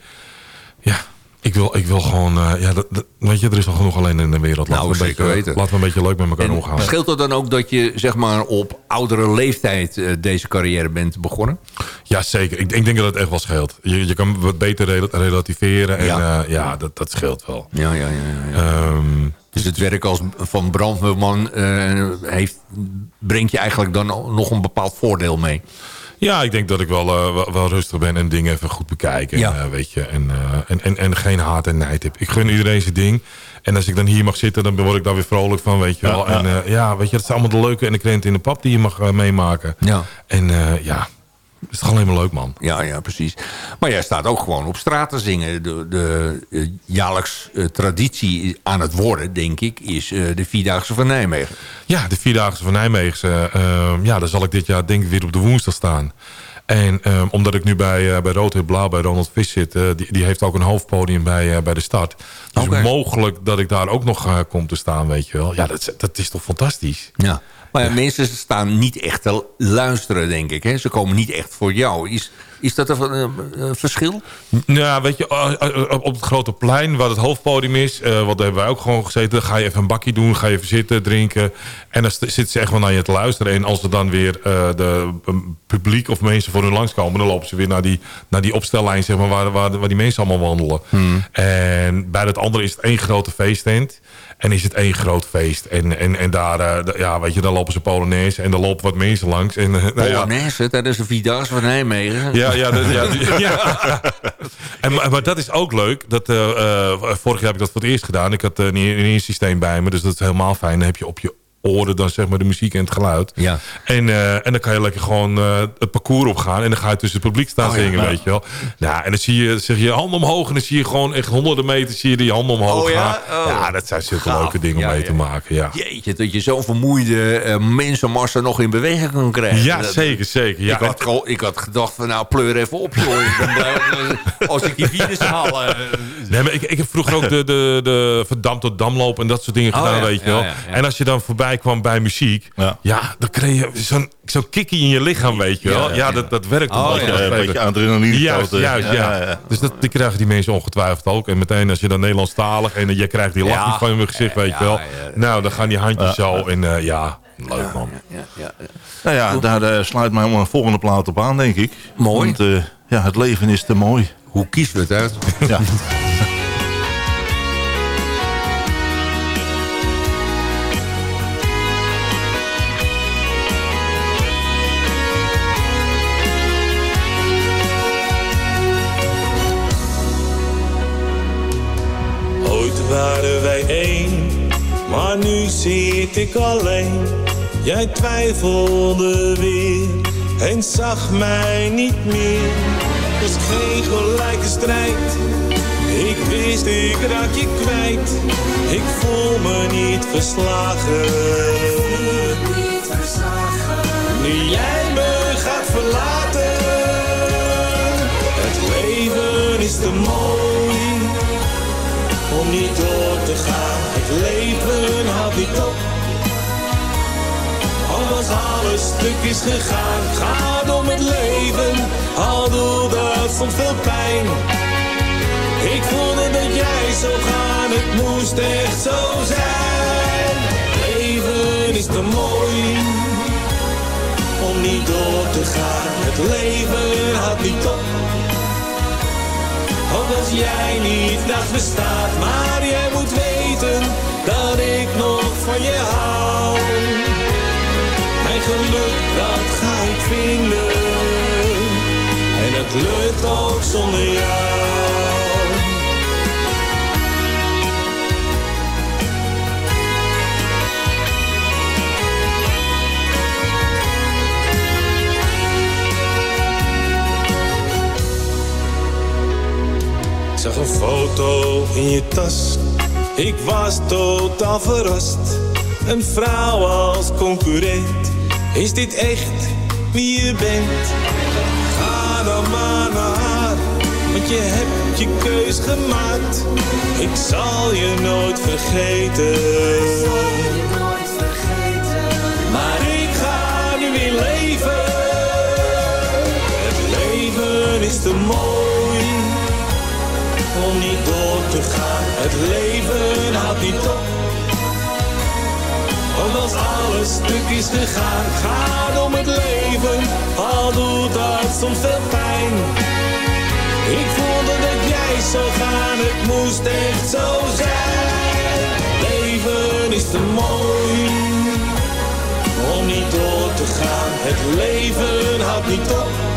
ja, ik wil, ik wil gewoon, eh, ja, dat, dat- weet je, er is al genoeg alleen in de wereld. Laten, Nou, we, een beetje, weten. laten we een beetje leuk met elkaar En omgaan. scheelt het dan ook dat je zeg maar, op oudere leeftijd eh, deze carrière bent begonnen? Ja, zeker. Ik, ik denk dat het echt wel scheelt. Je, je kan wat beter rel- relativeren en Ja. ja, ja dat, dat scheelt wel. Ja, ja, ja. ja, ja. Ehm, Dus het werk als van brandweerman eh, heeft, brengt je eigenlijk dan nog een bepaald voordeel mee? Ja, ik denk dat ik wel, eh, wel, wel rustig ben en dingen even goed bekijken. Ja. En, eh, weet je, en, eh, en, en, en geen haat en nijd heb. Ik gun iedereen zijn ding. En als ik dan hier mag zitten, dan word ik daar weer vrolijk van, weet je wel. Ja, ja. En ja, weet je, dat zijn allemaal de leuke en de krenten in de pap die je mag meemaken. Ja. En ja, is toch alleen maar leuk, man. Ja, ja, precies. Maar jij staat ook gewoon op straat te zingen. De, de eh, jaarlijks eh, traditie aan het worden, denk ik, is eh, de Vierdaagse van Nijmegen. Ja, de Vierdaagse van Nijmegen. eh, ja, daar zal ik dit jaar denk ik weer op de woensdag staan. En omdat ik nu bij, bij Rood en Blauw, bij Ronald Vis zit... die, die heeft ook een hoofdpodium bij, bij de start. Dus mogelijk dat ik daar ook nog kom te staan, weet je wel. Ja, dat, is- dat is toch fantastisch? Ja. Maar ja, mensen staan niet echt te luisteren, denk ik. Hè? Ze komen niet echt voor jou. Is, Is dat een, een, een verschil? Nou, weet je, eh, eh, op het grote plein waar het hoofdpodium is... Uh, wat hebben wij ook gewoon gezeten... ga je even een bakje doen, ga je even zitten, drinken... en dan zitten ze echt wel naar je te luisteren. En als er dan weer uh, de publiek of mensen voor hun langskomen... dan lopen ze weer naar die, naar die opstellijn, zeg maar, waar, waar, waar die mensen allemaal wandelen. Hmm. En bij dat andere is het één grote feesttent... En is het één groot feest. En, en, en daar, uh, ja, weet je, dan lopen ze Polonaise en dan lopen wat mensen langs. En, uh, Polonaise, ja. dat is een Vierdaagse van Nijmegen. Ja, ja, dat, ja, ja. En, maar, maar, dat is ook leuk. Dat, uh, vorig jaar heb ik dat voor het eerst gedaan. Ik had een, een systeem bij me, dus dat is helemaal fijn. Dan heb je op je oren dan zeg maar de muziek en het geluid. Ja. En, uh, en dan kan je lekker gewoon uh, het parcours opgaan. En dan ga je tussen het publiek staan oh, zingen, ja, weet je wel. Ja, en dan zie je, zeg je je handen omhoog. En dan zie je gewoon echt honderden meters zie je die handen omhoog oh, gaan. Ja? Oh. ja, dat zijn zulke leuke dingen om mee te maken. Ja. Jeetje, dat je zo'n vermoeide uh, mensenmassa nog in beweging kan krijgen. Ja, dat, zeker, zeker. Ja. Ik, had, ik had gedacht van nou, pleur even op, joh. als ik die virus haal. nee, maar ik, ik heb vroeger ook de, de, de Van Dam tot Damloop en dat soort dingen gedaan, weet je wel. En als je dan voorbij kwam bij muziek ja. ja, dan kreeg je zo'n zo'n kikkie in je lichaam, weet je wel. Ja, ja dat, dat werkt oh, een beetje. Een beetje adrenaline. Juist, juist, ja. ja. Dus dat, die krijgen die mensen ongetwijfeld ook. En meteen als je dan Nederlandstalig en je krijgt die lach van je gezicht, weet je wel. Nou, dan gaan die handjes zo en uh, ja... Leuk man. Ja, ja, Nou ja, daar uh, sluit mij een volgende plaat op aan, denk ik. Mooi. Want uh, ja, het leven is te mooi. Hoe kiezen we het uit? Ja. waren wij één, maar nu zit ik alleen. Jij twijfelde weer en zag mij niet meer. Was geen gelijke strijd, ik wist ik raak je kwijt. Ik voel me niet verslagen. Nu jij me gaat verlaten, het leven is te mooi om niet door te gaan. Het leven houdt niet op. Al was alles stuk is gegaan, gaat om het leven. Al doet dat soms veel pijn. Ik voelde dat jij zou gaan, het moest echt zo zijn. Leven is te mooi om niet door te gaan. Het leven houdt niet op. Ook als jij niet naast bestaat, maar jij moet weten dat ik nog van je hou. Mijn geluk, dat ga ik vinden. En het lukt ook zonder jou. Foto in je tas. Ik was totaal verrast. Een vrouw als concurrent. Is dit echt wie je bent? Ga dan maar naar haar, want je hebt je keus gemaakt. Ik zal je nooit vergeten. Maar ik ga nu weer leven. Het leven is te mooi om niet door te gaan. Het leven houdt niet op. Ook als alles stuk is gegaan, gaat om het leven. Al doet dat soms veel pijn. Ik voelde dat jij zou gaan, het moest echt zo zijn. Leven is te mooi om niet door te gaan. Het leven houdt niet op.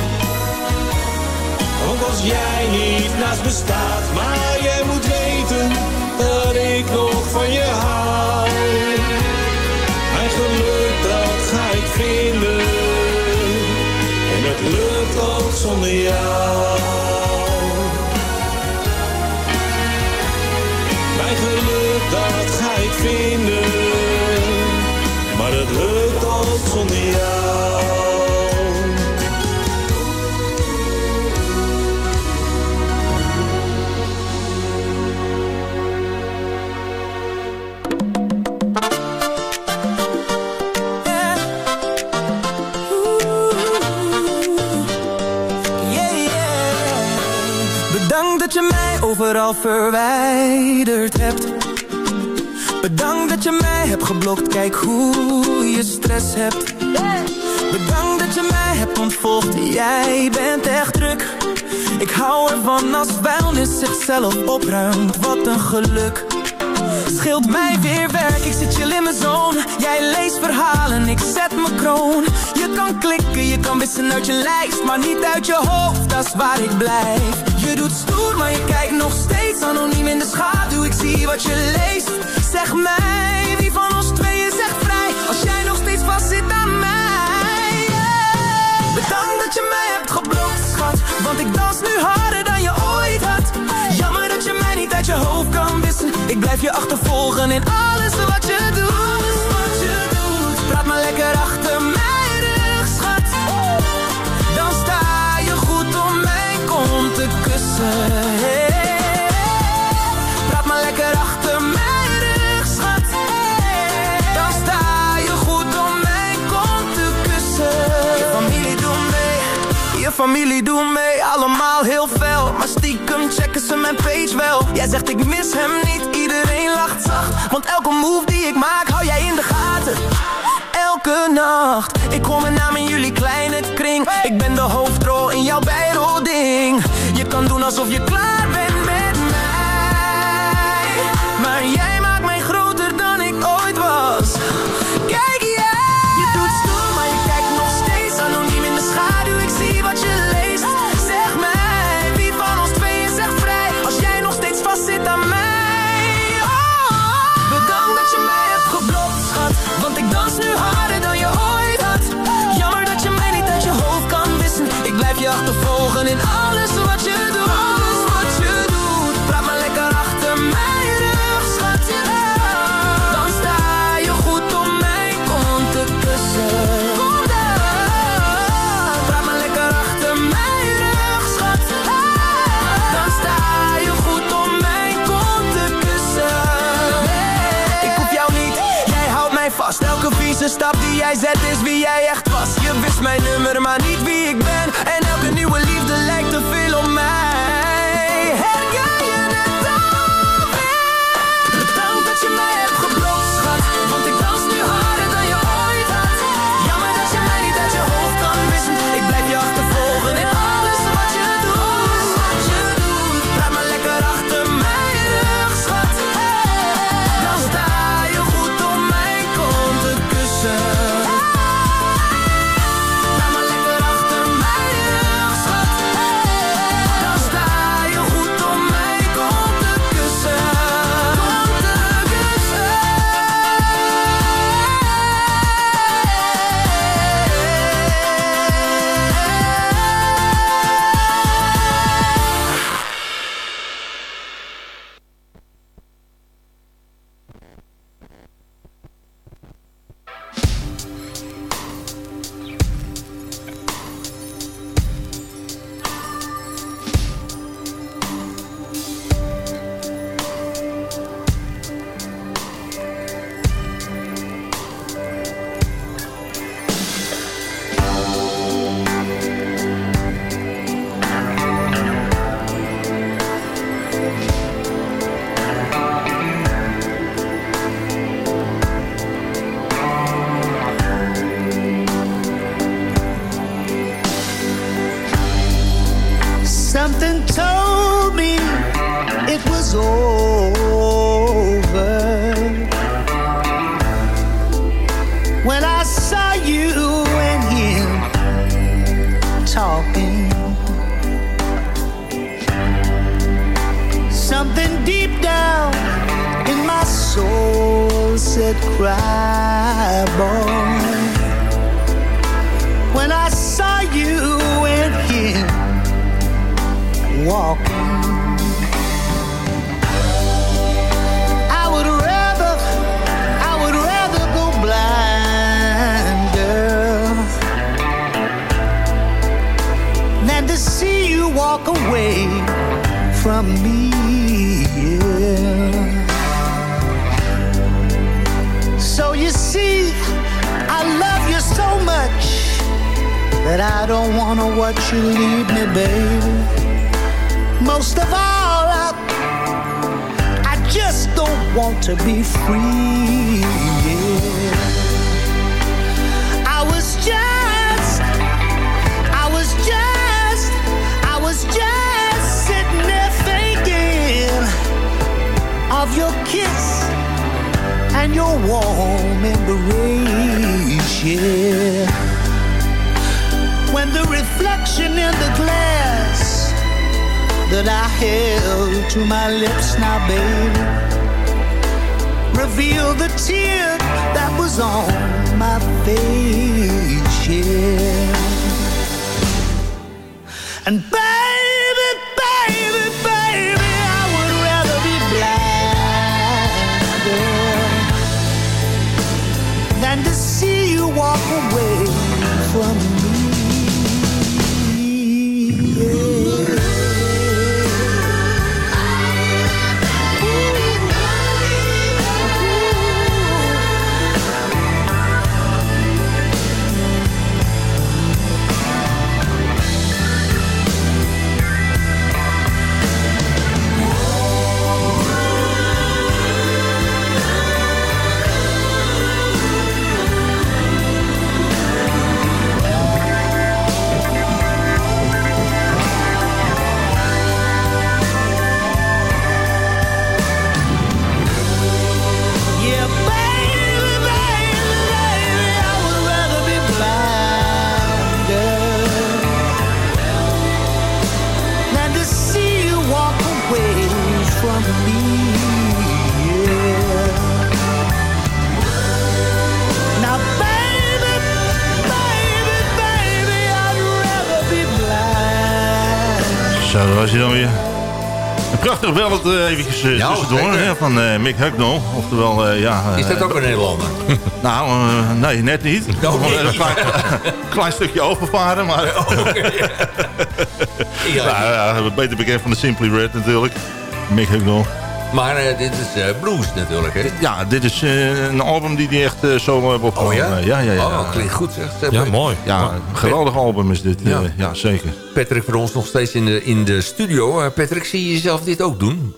Als jij niet naast me staat, maar jij moet weten dat ik nog van je hou. Mijn geluk, dat ga ik vinden. En het lukt ook zonder jou. Mijn geluk, dat ga ik vinden. Maar het lukt ook zonder jou. Dat je mij overal verwijderd hebt. Bedankt dat je mij hebt geblokt, kijk hoe je stress hebt. Bedankt dat je mij hebt ontvolgd, jij bent echt druk. Ik hou ervan als vuilnis zichzelf opruimt, wat een geluk Scheelt mij weer werk, ik zit chill in mijn zone. Jij leest verhalen, ik zet mijn kroon. Je kan klikken, je kan wissen uit je lijst Maar niet uit je hoofd, dat is waar ik blijf. Je doet stoer, maar je kijkt nog steeds Anoniem in de schaduw, ik zie wat je leest. Zeg mij, blijf je achtervolgen in alles wat je doet. Wat je doet Praat maar lekker achter mijn rug, schat. Dan sta je goed om mijn kont te kussen. Praat maar lekker achter mijn rug, schat. Dan sta je goed om mijn kont te kussen. Je familie doet mee, je familie doet mijn page wel. Jij zegt ik mis hem niet, iedereen lacht zacht. Want elke move die ik maak, hou jij in de gaten. Elke nacht, ik kom mijn naam in jullie kleine kring. Ik ben de hoofdrol in jouw bijrolding Je kan doen alsof je klaar Vieze stap die jij zet is wie jij echt was. Je wist mijn nummer, maar niet wie ik ben that I held to my lips now, baby, Reveal the tear that was on my face, yeah. And baby, Zo, daar was hij dan weer. Een prachtig bellend uh, eventjes uh, Nou, tussendoor hè, van eh, Mick Hucknall. Oftewel, eh, ja... eh, Is dat ook een Nederlander? Nou, eh, nee, net niet. Oh, nee. een klein, klein stukje overvaren, maar... Ja. nou, ja, beter bekend van de Simply Red natuurlijk. Mick Hucknall. Maar eh, dit is eh, blues natuurlijk, hè? Ja, dit is eh, een album die hij echt zo heeft opgenomen. Oh ja? ja, ja, ja. Oh, klinkt goed zeg. Ja, mooi. Ja, een geweldig album is dit. Ja. Zeker. Patrick voor ons nog steeds in de, in de studio. Eh, Patrick, zie je jezelf dit ook doen?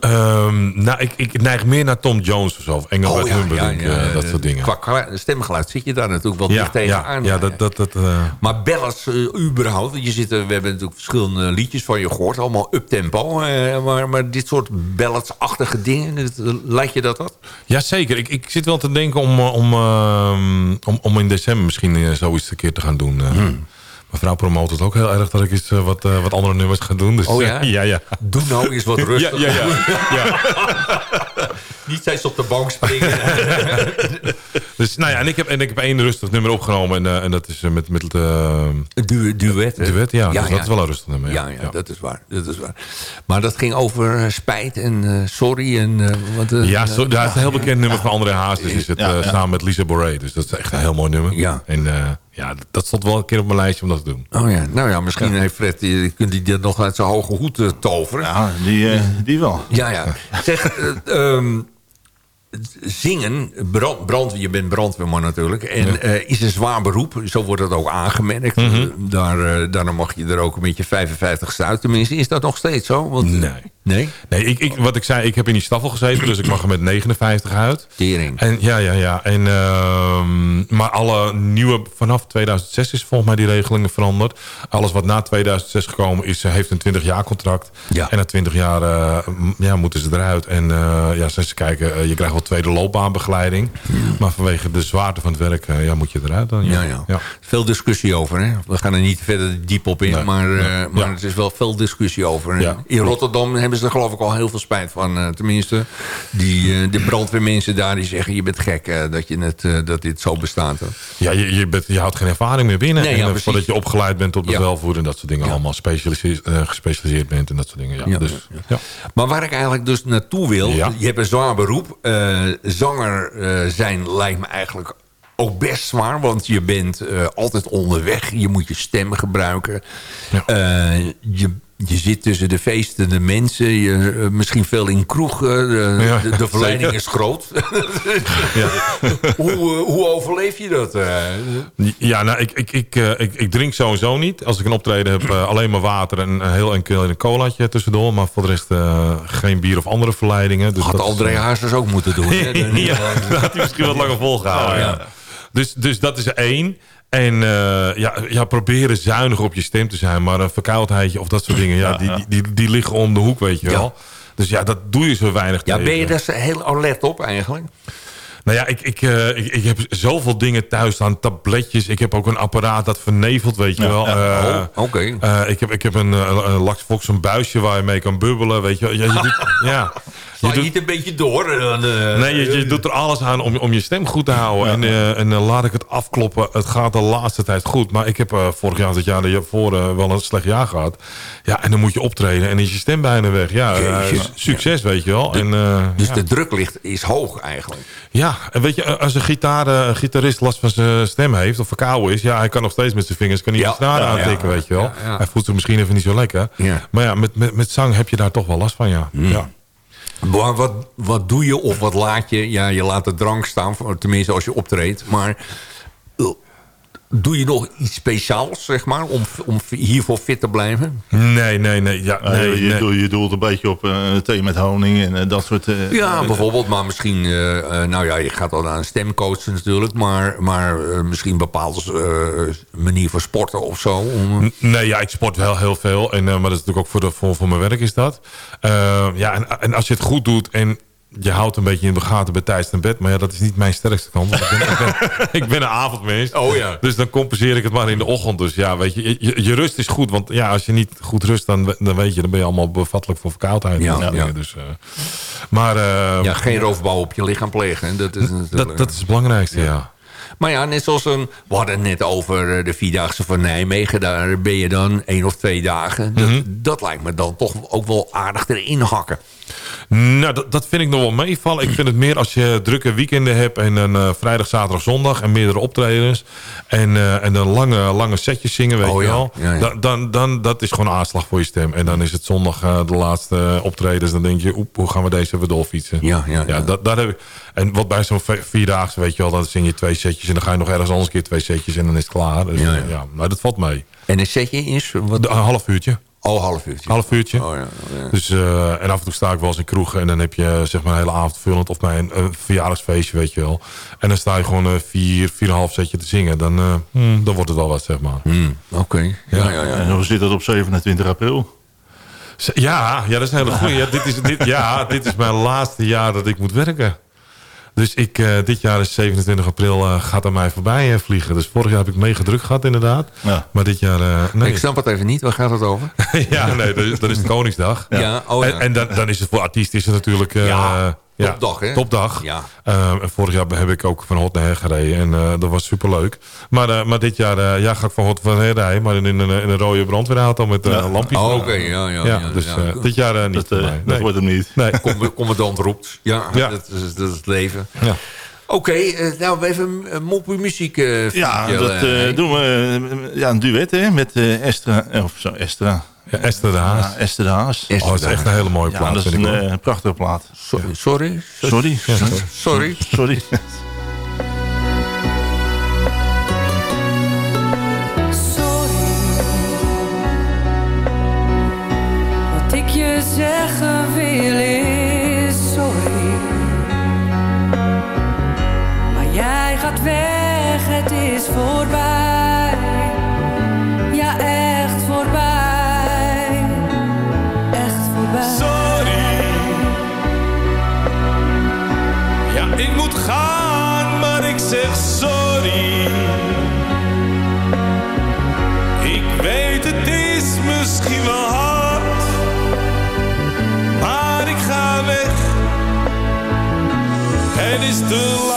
Ehm, nou, ik, ik neig meer naar Tom Jones of zo. Of Engelbert Humperdinck, eh, dat soort dingen. Qua stemgeluid zit je daar natuurlijk wel dicht tegenaan. ja, ja, dat... dat, dat eh, Maar ballads uh, überhaupt, je zit, we hebben natuurlijk verschillende liedjes van je gehoord, allemaal uptempo. eh maar, maar dit soort ballads-achtige dingen, eh, lijkt je dat dat? Jazeker. Ik, ik zit wel te denken om, eh, om, ehm, om, om in december misschien eh, zoiets een keer te gaan doen. eh. Hmm. Mijn vrouw promoot het ook heel erg dat ik eens eh, wat, eh, wat andere nummers ga doen. Dus, Oh ja? eh, ja, ja. Doe nou eens wat Ja, rustig. ja, ja. ja. Niet steeds op de bank springen. Dus, nou ja, en ik heb, en ik heb één rustig nummer opgenomen. En, eh, en dat is met, met het Du duet, hè? duet. Ja, dus dat is wel een rustig nummer. Ja, ja, Dat, is waar, dat is waar. Maar dat ging over spijt en eh, sorry. En, eh, wat, Ja, dat is een heel bekend nummer van André Haas. Dus is het Ja, ja. samen met Lisa Boré. Dus dat is echt een heel mooi nummer. Ja. En eh, ja, dat stond wel een keer op mijn lijstje om dat te doen. Oh ja, nou ja, misschien heeft Fred, die, kunt hij dat nog uit zijn hoge hoed eh, toveren. Ja, die, eh, die wel. Ja, ja. Zeg, eh, ehm, zingen, brand, brand, je bent brandweerman natuurlijk. En eh, is een zwaar beroep, zo wordt dat ook aangemerkt. Mhm. Daar, daarom mag je er ook een beetje 55 uit. Tenminste, is dat nog steeds zo? Want, Nee. Nee? Nee, ik, ik, wat ik zei, ik heb in die staffel gezeten, dus ik mag er met 59 uit. Tering. En, ja, ja, ja. En, ehm, maar alle nieuwe, vanaf 2006 is volgens mij die regelingen veranderd. Alles wat na 2006 gekomen is, eh, heeft een 20 jaar contract. Ja. En na 20 jaar eh, ja, moeten ze eruit. En eh, ja, ze kijken, je krijgt wel tweede loopbaanbegeleiding. Maar vanwege de zwaarte van het werk, ja, moet je eruit dan. Ja, ja. Veel discussie over. Hè? We gaan er niet verder diep op in. Nee, maar maar Ja. er is wel veel discussie over. Ja, in. Rotterdam hebben ze er geloof ik al heel veel spijt van. eh, tenminste, die, eh, de brandweermensen daar die zeggen... je bent gek eh, dat, je het, dat dit zo bestaat. Ja, je, je, bent, je houdt geen ervaring meer binnen. Nee, ja, voordat je opgeleid bent tot Ja. bevelvoerder en dat soort dingen. Ja. Allemaal specialiseer- gespecialiseerd bent en dat soort dingen. Ja, dus. Maar waar ik eigenlijk dus naartoe wil... Ja. je hebt een zwaar beroep. Zanger zijn lijkt me eigenlijk ook best zwaar. Want je bent altijd onderweg. Je moet je stem gebruiken. Ja. Je je zit tussen de feestende mensen. Je, eh, misschien veel in kroegen. De, Ja, de, de verleiding zeker. is groot. hoe, eh, hoe overleef je dat? eh? Ja, nou, ik, ik, ik, eh, ik, ik drink sowieso niet. Als ik een optreden heb, eh, alleen maar water en een heel enkel een colaatje tussendoor. Maar voor de rest eh, geen bier of andere verleidingen. Dus Had dat André eh, Hazes ook moeten doen. Hè? Dan- ja, dat had hij misschien wat langer volgehouden. Oh, ja. Dus, dus dat is één. En eh, ja, ja, proberen zuinig op je stem te zijn. Maar een verkoudheidje of dat soort dingen, ja, die, die, die, liggen om de hoek, weet je wel. Dus ja, dat doe je zo weinig Ja, tegen. ben je daar heel alert op eigenlijk? Nou ja, ik, ik, eh, ik, ik heb zoveel dingen thuis staan. Tabletjes. Ik heb ook een apparaat dat vernevelt, weet je wel. Eh, Oh, oké. ik heb, ik heb een, uh, een Laxfox, een buisje waar je mee kan bubbelen, weet je wel. Ja, je doet, ja. Sla Je niet een beetje door? eh, nee, je, je doet er alles aan om, om je stem goed te houden. En, eh, en eh, laat ik het afkloppen. Het gaat de laatste tijd goed. Maar ik heb vorig jaar, het jaar uh, wel een slecht jaar gehad. Ja, en dan moet je optreden en is je stem bijna weg. Ja, uh, succes, weet je wel. De- en, uh, dus de druk ligt, is hoog eigenlijk. Ja, en weet je, als een, gitaar, een gitarist last van zijn stem heeft of verkouden is... ja, hij kan nog steeds met zijn vingers kan hij Ja. de snaar Ja, aantikken, ja, weet je wel. Hij voelt zich misschien even niet zo lekker. Maar ja, met, met, met zang heb je daar toch wel last van, ja. ja. Maar wat, wat doe je of wat laat je? Ja, je laat de drank staan, tenminste als je optreedt. Maar doe je nog iets speciaals, zeg maar, om, om hiervoor fit te blijven? Nee, nee, nee. Ja, Nee, nee, je, nee. doelt- je doelt een beetje op eh, thee met honing en eh, dat soort... eh, Ja, eh, bijvoorbeeld, maar misschien... eh, eh, nou ja, je gaat al naar een stemcoach natuurlijk... maar, maar eh, misschien een bepaalde eh, manier voor sporten of zo. Om, Nee, ja, ik sport wel heel veel. En, eh, maar dat is natuurlijk ook voor, de, voor, voor mijn werk is dat. Eh, ja, en, en als je het goed doet en je houdt een beetje in de gaten bij tijdens naar bed. Maar ja, dat is niet mijn sterkste kant. want Ik ben, ik ben, ik ben een avondmens. Oh ja. Dus dan compenseer ik het maar in de ochtend. Dus ja, weet je, je, je rust is goed. Want ja, als je niet goed rust, dan, dan weet je, dan ben je allemaal bevattelijk voor verkoudheid. Ja, en ja. dingen. Dus, eh, maar eh, ja, geen roofbouw op je lichaam plegen. Dat is natuurlijk... dat, dat is het belangrijkste, ja. Maar ja, net zoals een... We hadden het net over eh, de Vierdaagse van Nijmegen. Daar ben je dan één of twee dagen. Dat, Mhm. dat lijkt me dan toch ook wel aardig erin hakken. Nou, dat, dat vind ik nog wel meevallen. Ik vind het meer als je drukke weekenden hebt... en een eh, vrijdag, zaterdag, zondag en meerdere optredens... en, eh, en dan lange, lange setjes zingen, weet Oh, je ja. wel. Ja, ja. Dan, dan, dan, dat is gewoon aanslag voor je stem. En dan is het zondag de laatste optredens. Dan denk je, oep, hoe gaan we deze even doorfietsen? Ja, ja, ja. dat, dat heb ik. En wat bij zo'n vi- vierdaagse, weet je wel... dan zing je twee setjes en dan ga je nog ergens anders een keer twee setjes... en dan is het klaar. Dus, Ja, ja, ja. ja. maar dat valt mee. En een setje is... Wat, De, een half uurtje. oh, half uurtje. Half uurtje. Oh, ja, ja. Dus, eh, en af en toe sta ik wel eens in kroegen. En dan heb je zeg maar een hele avond vullend. Of bij een, een verjaardagsfeestje, weet je wel. En dan sta je gewoon eh, vier, vier en half setje te zingen. Dan, eh, hmm, dan wordt het wel wat, zeg maar. Hmm, Oké. Ja, ja, ja. En hoe zit dat op 27 april? Ja, ja, dat is een hele goede. Ja, dit is, dit, ja, dit is mijn laatste jaar dat ik moet werken. Dus ik, eh, dit jaar is 27 april eh, gaat aan mij voorbij eh, vliegen. Dus vorig jaar heb ik mega druk gehad inderdaad. Ja. Maar dit jaar, eh, nee. Ik snap het even niet. Waar gaat het over? ja, nee, dan is, dan is het Koningsdag. Ja, oh ja. En, en dan, dan is het voor artiesten is het natuurlijk... Ja, topdag, hè? Topdag. Ja. Eh, en vorig jaar heb ik ook van hot naar her gereden. En eh, dat was superleuk. Maar, eh, maar dit jaar eh, ja, ga ik van hot naar her rijden. Maar in een, in een rode brandweerauto met eh lampjes. Oh, oké. Ja, ja, Ja, ja, dus ja. dit jaar niet Dat, dat wordt hem niet. Nee. Com- Commandant roept. Ja, Ja. Dat, is, dat is het leven. Ja. Oké, eh, nou even een moppie muziek. eh, Ja, dat eh, doen we. ja, een duet hè, met eh, Estra. Of zo, Estra. Ja, Esther de Haas. Ja, Esther de Haas. Esther Oh, dat is echt een hele mooie Ja, plaats, dat is een prachtige plaat. so- sorry? Sorry. Ja, sorry. Sorry. Sorry. Het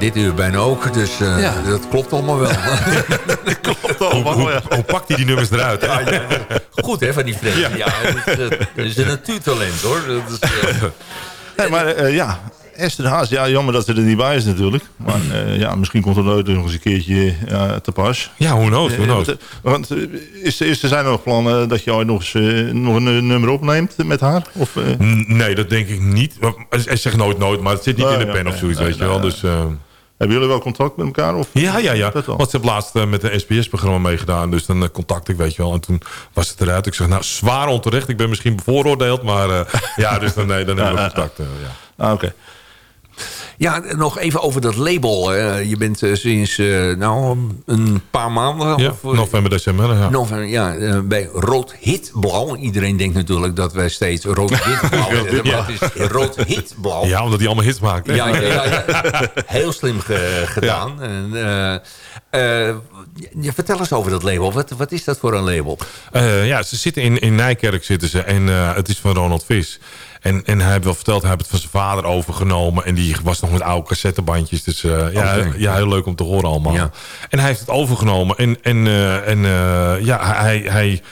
dit uur bijna ook. Dus eh, Ja. dat klopt allemaal wel. Oh, wacht maar, ja. Hoe pakt hij die nummers eruit? Ja, ja. Goed hè, van die Fred. Ja, het, is, eh, het is een natuurtalent hoor. Dat is, eh, Nee, maar eh, ja, Esther de Haas, ja, jammer dat ze er niet bij is natuurlijk. Maar eh, ja, misschien komt er nooit nog eens een keertje te pas. Ja, who knows, who Eh, knows. want, is, is, er zijn er nog plannen dat je ooit nog, eens, nog een nummer opneemt met haar? Of, Nee, dat denk ik niet. Hij zegt nooit nooit, maar het zit niet Nee, in de ja, pen of zoiets, nee, weet je wel. Dus, eh, hebben jullie wel contact met elkaar? Of? ja, ja, ja. Want ze heeft laatst eh, met een SBS-programma meegedaan. Dus dan eh, contact ik, weet je wel. En toen was het eruit. Ik zeg, nou, zwaar onterecht. Ik ben misschien bevooroordeeld. Maar eh, ja, dus dan, nee, dan hebben we contact. ja. Ah, oké. Ja, nog even over dat label. Je bent eh, sinds eh, nou, een paar maanden... Ja, of, eh, november, december. Ja. November, ja, bij rood hit blauw. Iedereen denkt natuurlijk dat wij steeds rood hit blauw is rood hit blauw. ja, omdat hij allemaal hits maakt. Ja, ja, ja, ja. heel slim ge- gedaan. En, ja, vertel eens over dat label. Wat, wat is dat voor een label? Ja, ze zitten in, in Nijkerk zitten ze. En het is van Ronald Vis. En, en hij heeft wel verteld, hij heeft het van zijn vader overgenomen. En die was nog met oude cassettebandjes. Dus eh, ja, Oké. ja, heel leuk om te horen allemaal. Ja. En hij heeft het overgenomen. En, en, eh, en eh, ja, hij... hij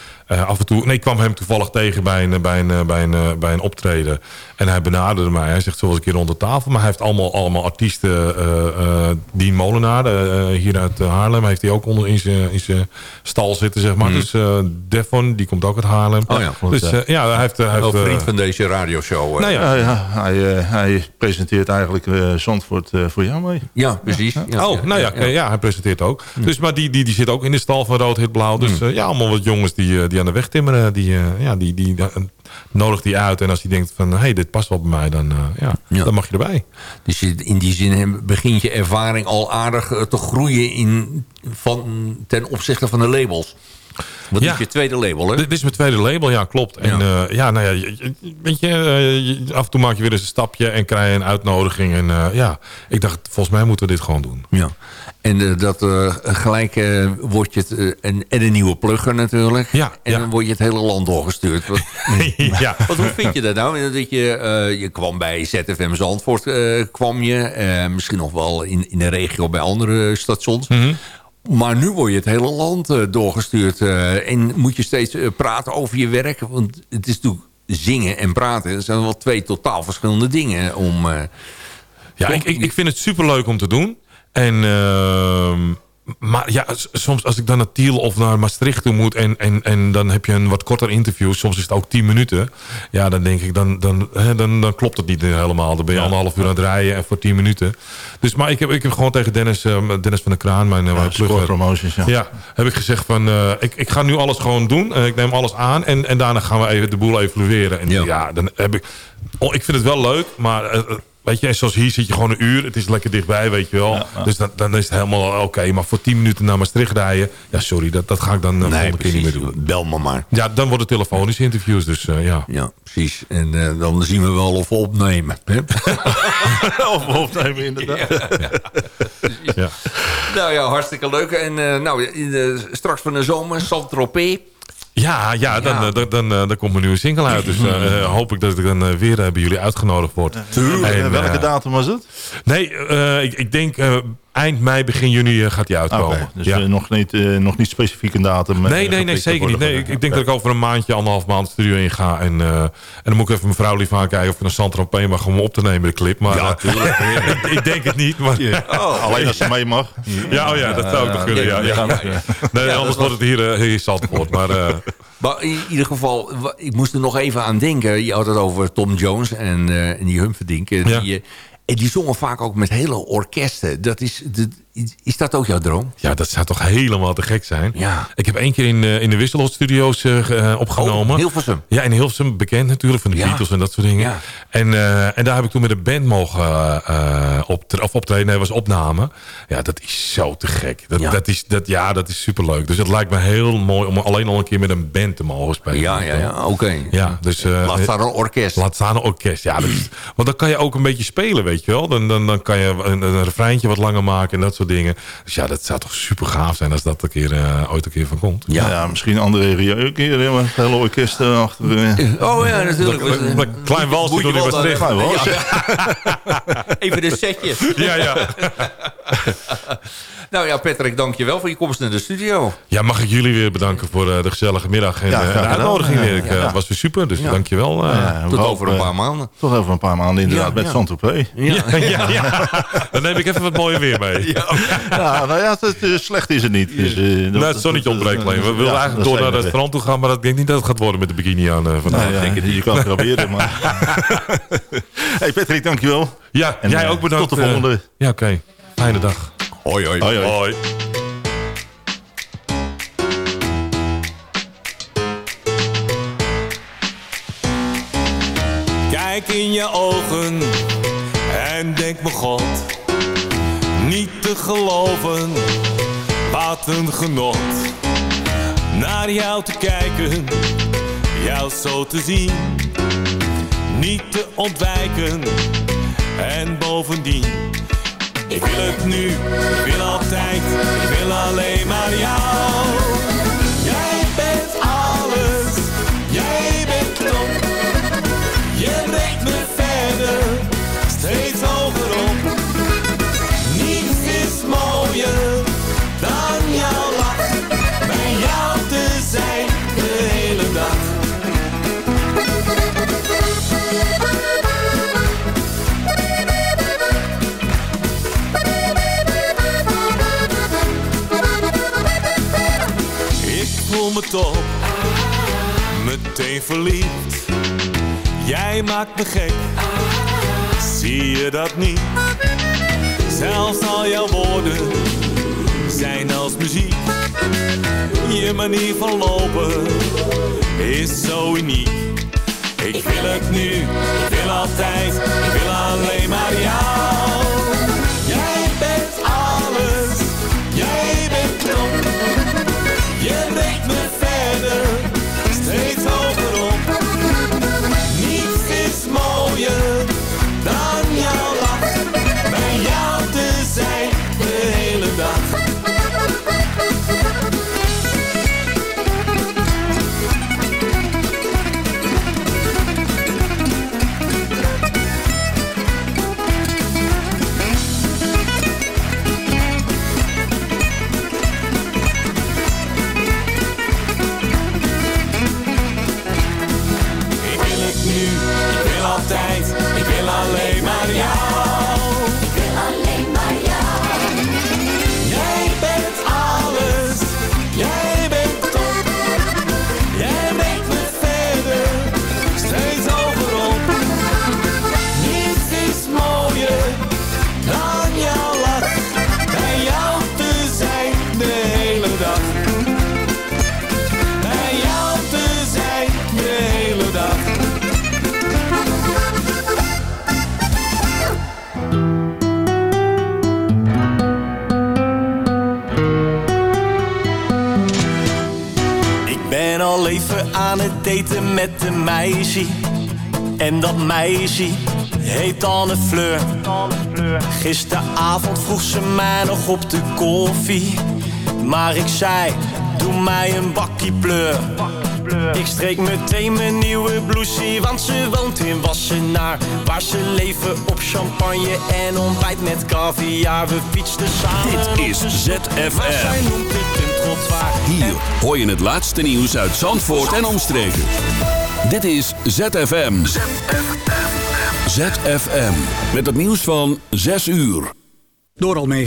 af en toe, nee, ik kwam hem toevallig tegen bij een, bij een, bij een, bij een optreden. En hij benaderde mij. Hij zegt, zoals een keer rond de tafel. Maar hij heeft allemaal, allemaal artiesten. eh eh Dien Molenaar, eh, hier uit Haarlem, heeft hij ook onder in zijn in zijn stal zitten, zeg maar. Dus eh Devon, die komt ook uit Haarlem. Mhm. Oh ja, goed, dus ja. eh, ja, hij heeft... hij heeft Wel vriend van deze radioshow. eh. nou ja, hij, hij presenteert eigenlijk eh, Zandvoort eh, voor jou mee. ja, precies. Ja, oh, nou ja, ja, hij presenteert ook. Dus, maar die, die, die zit ook in de stal van Rood Hit Blauw. Dus eh, ja, allemaal wat jongens die, eh, die aan de weg timmeren. Die, eh, ja, die, die, nodigt die uit. En als hij denkt van, hé, hey, dit past wel bij mij, dan, eh, ja, Ja. dan mag je erbij. Dus je- in die zin begint je ervaring al aardig eh, te groeien in, van, ten opzichte van de labels. Wat Ja. is je tweede label, hè? Dit is mijn tweede label, ja, klopt. En Ja. ja, ja nou ja, je- weet je, eh, je- af en toe maak je weer eens een stapje en krijg je een uitnodiging. En eh, ja, ik dacht, volgens mij moeten we dit gewoon doen. Ja. En eh, dat eh, gelijk eh, wordt je het... eh, en, en een nieuwe plugger natuurlijk. Ja, En ja. dan word je het hele land doorgestuurd. Wat, ja. wat, hoe vind je dat nou? Dat je, eh, je kwam bij ZFM Zandvoort, eh, kwam je. eh, misschien nog wel in, in de regio bij andere stations. Mhm. Maar nu word je het hele land eh, doorgestuurd. eh, en moet je steeds eh, praten over je werk. Want het is natuurlijk zingen en praten. Dat zijn wel twee totaal verschillende dingen. Om, Ja, ik, ik, ik vind het superleuk om te doen. En, ehm, maar ja, soms als ik dan naar Tiel of naar Maastricht toe moet... En, en, en dan heb je een wat korter interview. Soms is het ook 10 minuten. Ja, dan denk ik, dan, dan, hè, dan, dan klopt het niet helemaal. Dan ben je anderhalf uur aan het rijden en voor 10 minuten. Dus, maar ik heb, ik heb gewoon tegen Dennis, ehm, Dennis van der Kraan... mijn, eh, mijn Score plugger, Promotions, ja. ja, heb ik gezegd van, eh, ik, ik ga nu alles gewoon doen. Eh, ik neem alles aan en, en daarna gaan we even de boel evalueren. En Ja. ja, dan heb ik... Oh, ik vind het wel leuk, maar eh, eh, weet je, zoals hier zit je gewoon een uur. Het is lekker dichtbij, weet je wel. Dus dan, dan is het helemaal oké. Maar voor tien minuten naar Maastricht rijden, ja sorry, dat, dat ga ik dan uh, volgende keer niet meer doen. Bel me maar. Ja, dan worden telefonische interviews, dus eh, ja. Ja, precies. En eh, dan zien we wel of we opnemen. Hè? of opnemen inderdaad. ja. nou ja, hartstikke leuk. En nou, straks van de zomer, Saint-Tropez. Ja, ja, dan, Ja. eh, dan, dan, eh, dan komt mijn nieuwe single uit. Dus eh, hoop ik dat ik dan weer bij jullie uitgenodigd word. En, En, welke datum was het? Nee, eh, ik, ik denk eh, eind mei, begin juni eh, gaat die uitkomen. dus ja. eh, nog, niet, eh, nog niet specifiek een datum. Nee, nee, nee, zeker niet. Nee, ik, ik denk dat ik over een maandje, anderhalf maand de studio in ga. En, eh, en dan moet ik even mijn vrouw lief aankijken of ik naar Saint-Tropez mag om op te nemen, de clip. Maar Ja, eh, ik, ik denk het niet. Maar, ja. Alleen als ze mee mag. oh ja, dat zou ik nog kunnen. Ja, ja. Nee, Ja, anders wordt het hier, hier Zandvoort. Maar eh, Maar in ieder geval, ik moest er nog even aan denken. Je had het over Tom Jones en, eh, en die Humperdinck. eh, Ja. Die, en die zongen vaak ook met hele orkesten. Dat is, de, is dat ook jouw droom? ja, dat zou toch helemaal te gek zijn. Ja. Ik heb één keer in, eh, in de Wisselot Studios eh, ge- eh, opgenomen. Oh, Hilversum. Ja, in Hilversum, bekend natuurlijk, van de Ja. Beatles en dat soort dingen. Ja. En, eh, en daar heb ik toen met een band mogen uh, optre of optreden. Nee, was opname. Ja, dat is zo te gek. Dat, Ja. dat is, dat, ja, dat is superleuk. Dus het lijkt me heel mooi om alleen al een keer met een band te mogen spelen. Ja, ja, ja, oké. Ja, dus... eh, Laat staan een orkest. Laat staan een orkest. Ja, dat is, want dan kan je ook een beetje spelen, weet je wel. Dan, dan, dan kan je een, een refreintje wat langer maken en dat soort dingen. Dus ja, dat zou toch super gaaf zijn als dat een keer, eh, ooit een keer van komt. Ja, ja misschien andere Rieu keer. hè, maar Het hele orkest eh, achter. eh. Oh ja, natuurlijk. Dat- dat- dat klein walsje door die wel Maastricht. dan- Klein walsje. Ja. Even een setje. Ja, ja. Nou ja, Patrick, dank je wel voor je komst naar de studio. Ja, mag ik jullie weer bedanken voor eh, de gezellige middag en Ja, eh, de uitnodiging. Ja, weer. Ja. Het was weer super, dus Ja. dank je wel. eh. Ja, we Tot over een paar maanden. Toch over een paar maanden inderdaad Ja, met ja. Saint-Tropez. Ja. ja, ja. Dan neem ik even wat mooier weer mee. Ja, nou ja, het, eh, slecht is het niet. Dus, eh, dat- Nou, het zonnetje ontbreekt alleen. We willen Ja, eigenlijk dat door naar het strand toe gaan, maar ik denk niet dat het gaat worden met de bikini aan eh, vandaag. Nou, ja, denk ik je kan het proberen, maar... hey Patrick, dankjewel. Ja, En, jij eh, ook bedankt. tot de eh. volgende. ja, oké. Fijne dag. Hoi, hoi. Hoi, hoi. Hoi. Kijk in je ogen en denk me God geloven, wat een genot Naar jou te kijken, jou zo te zien Niet te ontwijken. En bovendien Ik wil het nu, ik wil altijd, ik wil alleen maar jou Meteen verliefd. Jij maakt me gek, zie je dat niet? Zelfs al jouw woorden zijn als muziek. Je manier van lopen is zo uniek. Ik wil het nu, ik wil altijd, ik wil alleen maar jou. Heet Anne Fleur. Gisteravond vroeg ze mij nog op de koffie. Maar ik zei, doe mij een bakkie pleur. Ik streek meteen mijn nieuwe blousie, want ze woont in Wassenaar. Waar ze leven op champagne en ontbijt met caviar. We fietsten samen Dit is maar zij ZFM. noemt het een trottoir. Hier hoor je het laatste nieuws uit Zandvoort en omstreken. Dit is ZFM. ZFM. Met het nieuws van 6 uur. Door Almere